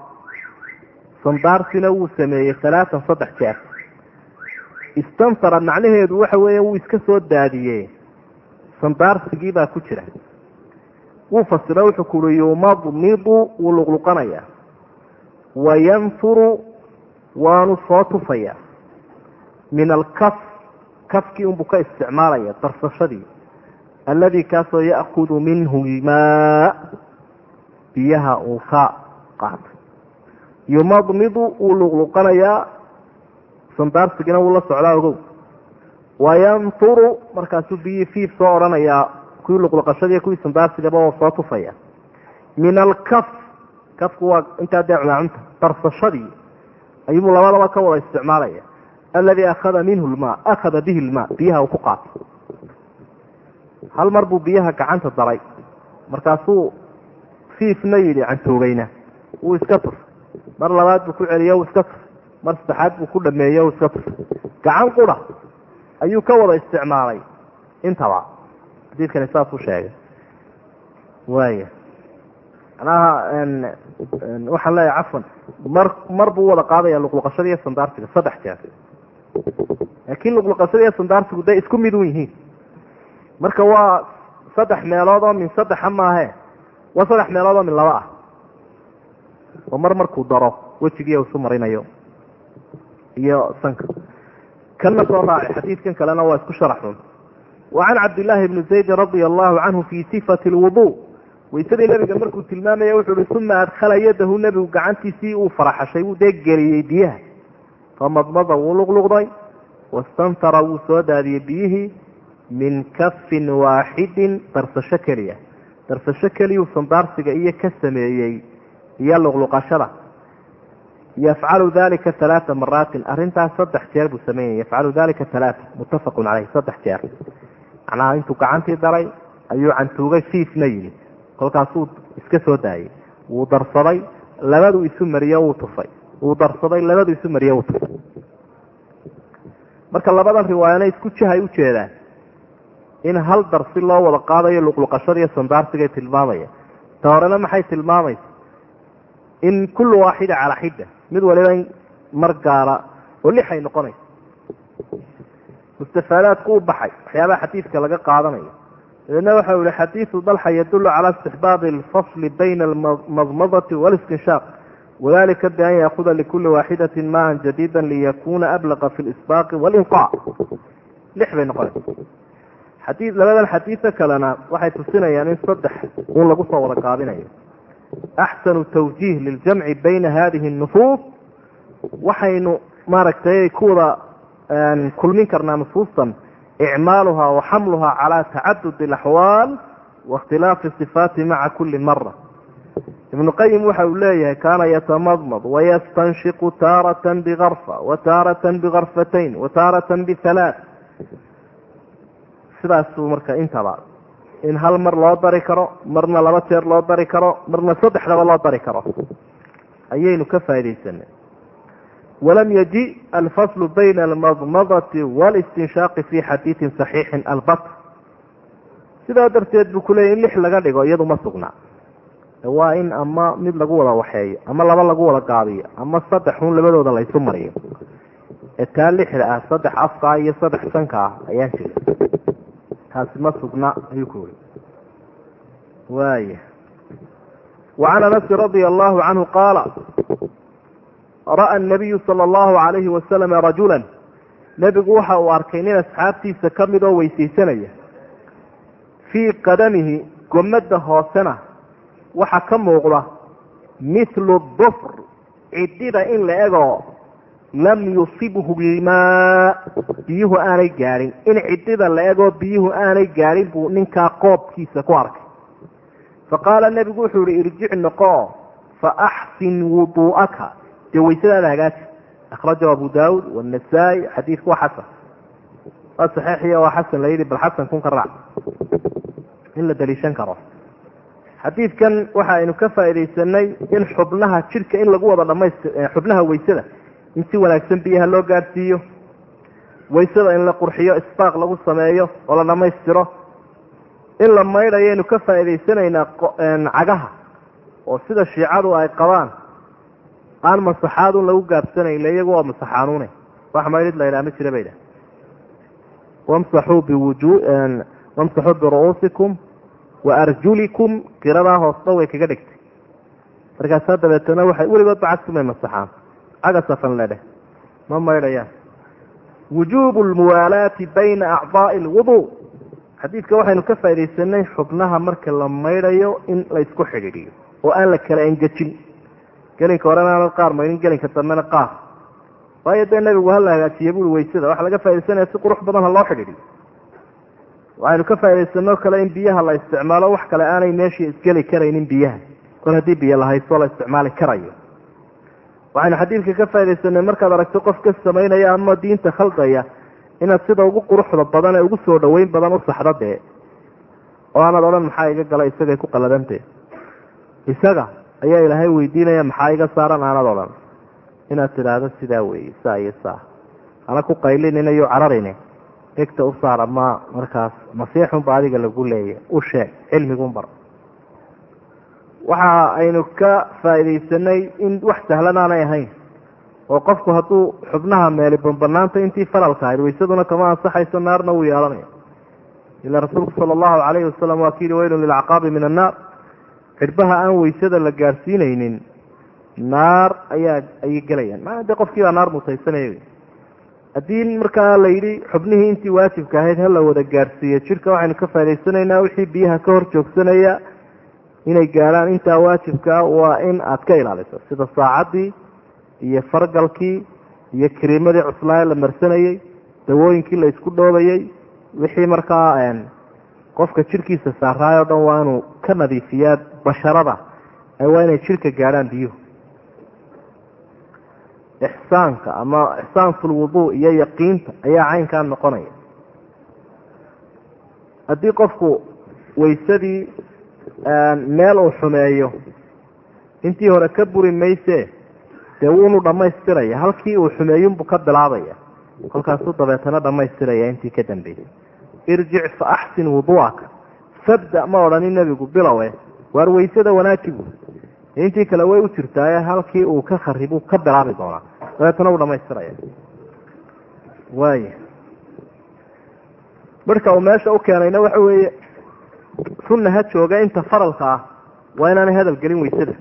A: sandaarsina wuu sameeyey alaatan saddex jeer. Istantara macnaheedu waxa weeye wuu iska soo daadiyey. Sandaarsigii baa ku jira. Wuu fasira wuxuu kuuri yumadmidu wuu luqluqanayaa wayanfuru waanu soo tufayaa min alkaf kafkii unbuu ka isticmaalaya darsashadii alladii kaasoo ya'kudu minhu lmaa biyaha uu ka qaatay yumadmidu wuu luqluqanayaa sandaarsigina wuu la socdaa ogow wayanfuru markaasuu biyihii fiif soo odhanayaa kuwii luqluqashadii kuwii sandaarsigaba oo soo tufaya min alkaf kafku waa intaa dee cunaacunta darsashadii ayuu labadaba ka wada isticmaalaya alladii akhada minhu lmaa akhada bihi lmaa biyaha uu ku qaatay hal mar buu biyaha gacanta daray markaasuu fiifna yidhi cantuugayna wuu iska tufay mar labaad buu ku celiyo wuu iska tufay mar saddexaad buu ku dhameeyo wuu iska tufay gacan qura ayuu ka wada isticmaalay. Intaba xadiidkani saasuu sheegay. Waaya manaha waxaan leeyahay cafwan mar mar buu wada qaadaya luqluqashada iyo sandaarsiga saddex jeer. Laakiin luqluqashada iyo sandaarsigu day isku mid un yihiin marka waa saddex meelood oo min saddexa maahe waa saddex meelood oo min laba ah. Oo mar markuu daro wejigii isu marinayo iyo sanka. Kanna soo raacay xadiidkan kalena waa isku sharaxun wa can cabdillaahi bni zaydin radia allahu canhu fii sifati lwuduu waysadii nabiga markuu tilmaamaya wuxuu uhi uma adkhala yadahu nebigu gacantiisii uu faraxashay wuu dee geliyey biyaha. Famadmada wuu luqluqday wastantara wuu soo daadiyey biyihii min kafin waaxidin darsasho keliya. Darsasho keliyuu sandaarsiga iyo ka sameeyey iyo luqluqashada. Yafcalu dalika alaaa maraatin. Arrintaas saddex jeer buu sameeyey. Yafcalu dalika alaaa muttafaqun caleyh saddex jeer. Macnaha intuu gacantii daray ayuu cantuugay fiifna yidhi kolkaasuu iska soo daayey. Wuu darsaday labaduu isu mariyo wuu tufay. Wuu darsaday labaduu isu mariyo wuu tufay. Marka labadan riwaayana isku jihay ujeedaan in hal darsi loo wada qaadayo luqluqashada iyo sandaarsigay tilmaamaya ta horena maxay tilmaamaysa? In kullu waaxida calaa xidda mid waliba in mar gaara oo lixay noqonaysa. Mustafaadaadku u baxay waxyaabaha xadiidka laga qaadanayo dabeedna waxa yihi xadiidu dalxa yadulu cala istixbaabi alfasli bayna almadmadati walistinshaaq wadalika bian yaakuda likuli waaxidatin maan jadida liyakuna ablaqa fi lisbaaqi walinqaac lix bay noqonaysa xadii labadan xadiida kalena waxay tusinayaan in saddex un lagu soo wada qaadinayo. Axsanu tawjiih liljamci bayna hadihi nusuus waxaynu maaragtay ku wada kulmin karnaa nusuustan icmaaluha wa xamluha cala tacadud alaxwaal waاkhtilaafi sifaati maca kuli mara ibnu qayim waxa uu leeyahay kaana yatamadmad wayastanshiqu taaratan bigarfa wa taaratan bigarfatayn wa taaratan bihalaath sidaasuu marka intaba in hal mar loo dari karo marna laba jeer loo dari karo marna saddexdaba loo dari karo. Ayaynu ka faaidaysanay walam yaji alfaslu bayna almadmadati walistinshaaqi fi xadiidin saxiixin albat sidaa darteed buu kuleeyay in lix laga dhigo iyadu ma sugnaa waa in ama mid lagu wada waxeeyo ama laba lagu wada gaabiyo ama saddex un labadooda laysu mariyo. Ee taa lixda ah saddex afkaa iyo saddex sanka ah ayaan jira taasi ma sugna ayuu ku uri waaya wacan anasi radia allahu canhu qaala ra'a nabiyu sala allahu alayhi wasalama rajulan. Nebigu waxa uu arkay nin asxaabtiisa ka mid oo weysaysanaya fii qadamihi gommadda hoosena waxaa ka muuqda mithlu dufr cidida in la egoo lam yusibhu lmaa biyuhu aanay gaadhin in cidida la egoo biyuhu aanay gaadhin buu ninkaa qoobkiisa ku arkay. Fa qaala nebigu wuxuu yihi irjic noqo fa axsin wuduu'aka. Dee waysadaada hagaaji akhrajahu abu daawuud wanasaa-i xadiidku waa xasan. Waa saxiixiyo waa xasan la yidhi bal xasan kun raac. In la daliishan karo. Xadiidkan waxa aynu ka faaidaysanay in xubnaha jidhka in lagu wada dhamaystir xubnaha waysada in si wanaagsan biyaha loo gaadhsiiyo. Waysada in la qurxiyo isbaaq lagu sameeyo oo la dhamaystiro in la maydhayo aynu ka faa'idaysanaynaa cagaha oo sida shiicadu ay qabaan. Aan masaxaadun lagu gaabsanayn le iyagu waa masaxaanuune wax maydhid la yidhaha ma jira bay dhah wamsaxuu biwuju wamsaxuu biru'uusikum wa arjulikum. Kiradaa hoosna way kaga dhigtay. Markaasaa dabeetana waxay weligoodba cagtumay masaxaan caga safan ledheh ma maydhayaan wujuubu lmuwaalaati bayna acdaa'i alwudu xadiidka waxaynu ka faaidaysanay xubnaha marka la maydhayo in laysku xidhiidhiyo oo aan la kala engejin. Gelinka horena aanad qaar maydhin gelinka dambena qaar. Waayo dee nebigu hala hagaajiye bui waysada waxaa laga faa'idaysanaya si qurux badan ha loo xidhiidhiyo. Waxaynu ka faaidaysanoo kale in biyaha la isticmaalo wax kale aanay meeshii isgeli karaynin biyaha. Kol haddii biyo la haysto la isticmaali karayo waxaynu xadiidka ka faa'idaysanay markaad aragto qof ka samaynaya ama diinta khaldaya inaad sida ugu quruxda badan ee ugu soo dhaweyn badan u saxdo dee. Oo aanad odhan maxaa iga gala isagay ku qaladantee isaga ayaa ilaahay weydiinaya maxaa iga saaran aanad odhan. Inaad tidhaahdo sidaa weeye saa iyo saa. Ana ku qaylininayo cararine. Egta u saara ma markaas masiixunba adiga lagu leeya u sheeg cilmigun bar waxa aynu ka faaidaysanay in wax sahlan aanay ahayn. oo qofku hadduu xubnaha meeli banbanaanta intii faralka ahayd waysaduna kama ansaxayso naarna wuu yeelanaya ila rasuulku sala allahu calayhi wasalam waa kiili weylun lilcaqaabi min annaar. Xidhbaha aan waysada la gaadhsiinaynin naar ayaa ayay gelayaan. Maa dee qofkii naar mutaysanaya haddii markaa la yidhi xubnihii intii waajibka ahayd ha la wada gaadhsiiyo jidhka waxaynu ka faa'idaysanaynaa wixii biyaha ka hor joogsanaya inay gaadhaan intaa waajibkaa waa in aad ka ilaaliso. Sida saacaddii iyo fargalkii iyo kiriimadii cuslaaye la marsanayey dawooyinkii la isku dhoobayey wixii markaa qofka jidhkiisa saaraay o dhan waa inuu ka nadiifiyaa basharada. Waa inay jidhka gaadhaan biyuhu ixsaanka ama ixsaanfulwuduu iyo yaqiinta ayaa caynkaa noqonaya. Haddii qofku waysadii meel uu xumeeyo. Intii hore ka buri mayse dee wuunu dhammaystiraya halkii uu xumeeyunbuu ka bilaabaya. Kolkaasuu dabeetana dhammaystiraya intii ka dambeysay irjic fa axsin wuduu'aka fabda ma odhanin nebigu bilowe. Waar waysada wanaajigu intii kale way u jirtaaye halkii uu ka kharibuu ka bilaabi doonaa. Dabeetana uu dhamaystiraya waaya marka uu meesha u keenayna waxa weeye sunna ha jooga inta faralka ah waa inaanay hadal gelin waysada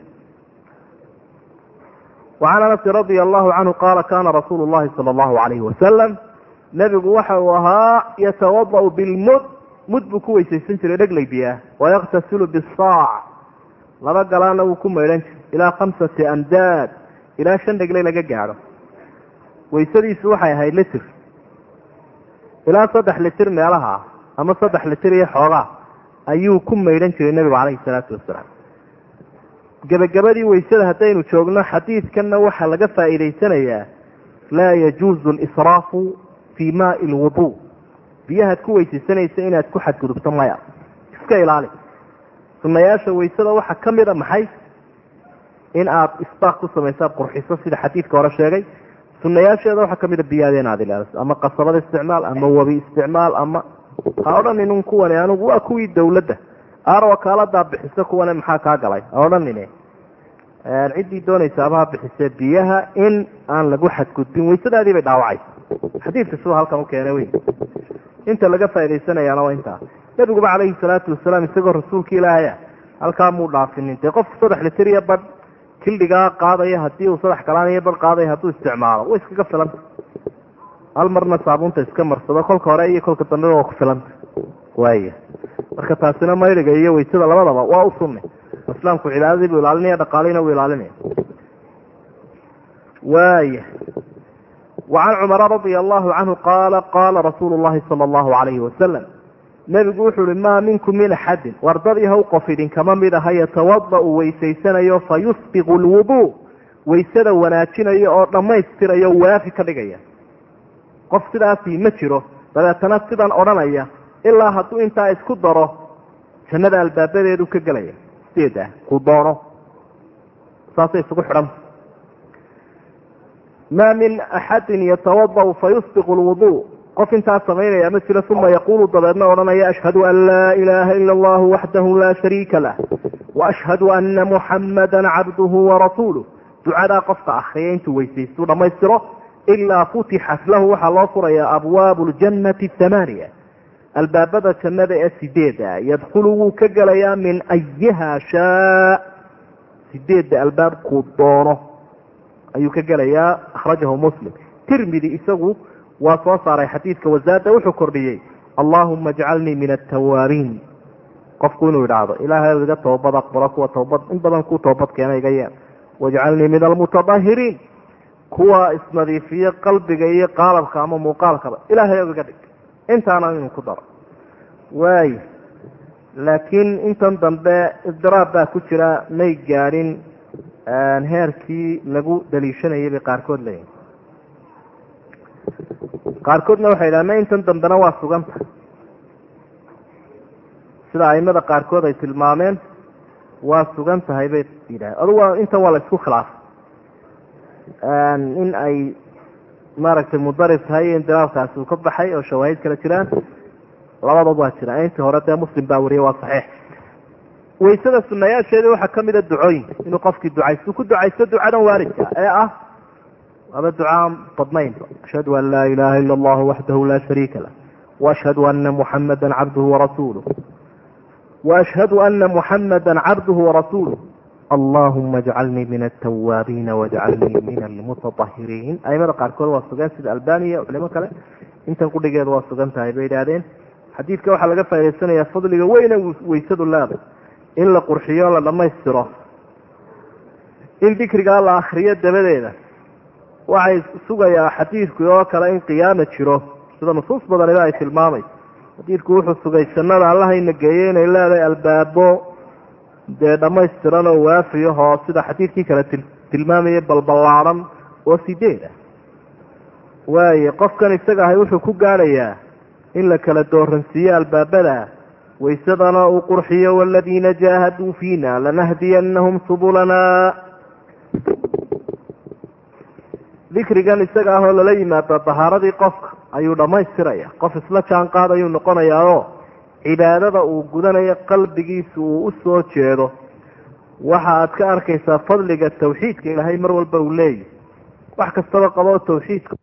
A: wacan anasi radia allahu canhu qaala kana rasuulu llahi sala allahu alayhi wasalam nebigu waxa uu ahaa yatawada'u bilmud mud buu ku weysaysan jiray dheglay biyaah wayaktasilu bisaac laba galaana wuu ku maydhan jiray ilaa khamsati amdaad ilaa shan dheglay laga gaadho. Waysadiisu waxay ahayd litir. Ilaa saddex litir meelaha ah ama saddex litir iyo xoogaa ayuu ku maydhan jiray nebigu calayhi salaatu wasalaam. Gebagabadii waysada haddaynu joogno xadiidkanna waxaa laga faa'iidaysanayaa laa yajuuzu alisraafu fii maai lwuduu biyahaad ku weysaysanaysa inaad ku xadgudubto maya. Iska ilaali. Sunayaasha waysada waxaa ka mid a maxay? In aad isbaaq ku samayso aad qurxiso sida xadiidka hore sheegay. Sunayaasheeda waxaa ka mid a biyaada in aad ilaaliso ama qasabada isticmaal ama webi isticmaal ama ha odhaninin kuwani anigu waa kuwii dawladda. Aar wakaaladaa bixiso kuwane maxaa kaa galay? Ha odhanine ciddii doonaysa abaha bixisee biyaha in aan lagu xadgudbin. Waysadaadii bay dhaawacaysa xadiidka siduu halkan u keenay wey inta laga faa'idaysanayaana waa intaa. Nebiguba calayhi salaatu wasalaam isagoo rasuulka ilaahaya halkaa muu dhaafinin. Dee qofku saddex litir iyo badh kildhigaa qaadaya haddii uu saddex galaan iyo badh qaadaya hadduu isticmaalo. Way iskaga filanta hal marna saabuunta iska marsado kolka hore iyo kolka dambeba waa ku filanta waaya marka taasina mayriga iyo waysada labadaba waa u sunni islaamku cibaadadii buu ilaalinaya dhaqaalihiina wuu ilaalinaya. Waaya wacan cumara radia allahu canhu qaala qaala rasuulu llahi sala allahu alayhi wasalam nebigu wuxuu uhi maa minkum min axadin wardadii haw qof idinkama mid aha yatawada'u weysaysanayo fa yusbiqu lwuduu waysada wanaajinayo oo dhammaystirayo waafi ka dhigaya qof sidaasii ma jiro dabeetana sidan odhanaya ilaa hadduu intaa isku daro jannada albaabadeedu ka gelaya sideed ah kuu doono. Saasay isugu xidhan. Maa min axadin yatawadau fayusbiqu lwudu qof intaas samaynaya ma jiro uma yaqulu dabeedna odhanaya ashhadu an laa ilaha ila allahu waxdahu laa shariika lah waashhadu ana muxamada cabduhu warasuuluh ducadaa qofka akriya intuu weysaystu dhamaystiro ilaa futixat lahu waxaa loo furayaa abwaabu ljannati thamaaniya albaabada jannada ee sideeda yadkhulu wuu ka gelayaa min ayiha shaa sideedda albaabkuu doono ayuu ka gelayaa akhrajahu muslim tirmidi isagu waa soo saaray xadiidka wasaada wuxuu kordhiyey allahuma ajcalnii min altawaabiin qofku inuu idhaahdo ilaahay iga toobad aqbalo kuwa toobad in badan ku toobad keena iga yeel wajcalnii min almutadahiriin kuwa isnadiifiye qalbiga iyo qaalabka ama muuqaalkaba ilaahay iga dhig. Intaana inuu ku daro. Waayo laakiin intan dambe isdiraab baa ku jira may gaadhin heerkii lagu daliishanayay bay qaarkood leeyihiin qaarkoodna waxay yidhaha ma intan dambena waa suganta sida aimada qaarkood ay tilmaameen waa sugan tahay bay yidhaha adugu intan waa la isku khilaafay in ay maaragtay mudarib tahay iyo indiraabkaasi uu ka baxay oo shawaahid kale jiraan labadood waa jiraan. Intii hore dee muslim baa wariyay waa saxiix. Waysada sunayaasheeda waxaa kamida ducooyinka inuu qofkii ducaysto ku ducaysto ducadan waalidka ee ah aba ducaan badnaynba ashhadu an laa ilaha ila allahu waxdahu laa shariika lah. Waashhadu ana muxamada cabduhu warasuuluh waashhadu ana muxamada cabduhu warasuuluh allahuma ajcalnii min altawaabiina wajcalnii min almutatahiriin aimada qaarkood waa sugan sida albaniya culimo kale. Intan qudhigeeda waa sugan tahay bay idhahdeen xadiidka waxaa laga faaidaysanayaa fadliga weyne weysadu leeday in la qurxiyo la dhammaystiro in dikrigaa la akriyo dabadeeda. Waxay sugayaa xadiidku oo kale in qiyaama jiro. Sida nusuus badaniba ay tilmaamay. Xadiidku wuxuu sugay jannada allahayna geeyey inay leedahay albaabo dee dhammaystiran oo waafiyahoo sida xadiidkii kale tilmaamayay balballaadhan oo sideed ah. Waayo qofkan isaga ahay wuxuu ku gaadhayaa in la kala dooransiiyo albaabada waysadana uu qurxiyo waladiina jaahaduu fiina lanahdiyannahum subulana. Dikrigan isaga ah oo lala yimaado dahaaradii qofka ayuu dhammaystiraya qof isla jaan qaad ayuu noqonayaa oo cibaadada uu gudanayo qalbigiisa uu u soo jeedo. Waxa aad ka arkaysaa fadliga tawxiidka ilaahay mar walba uu leeyahy wax kastaba qabo tawxiidka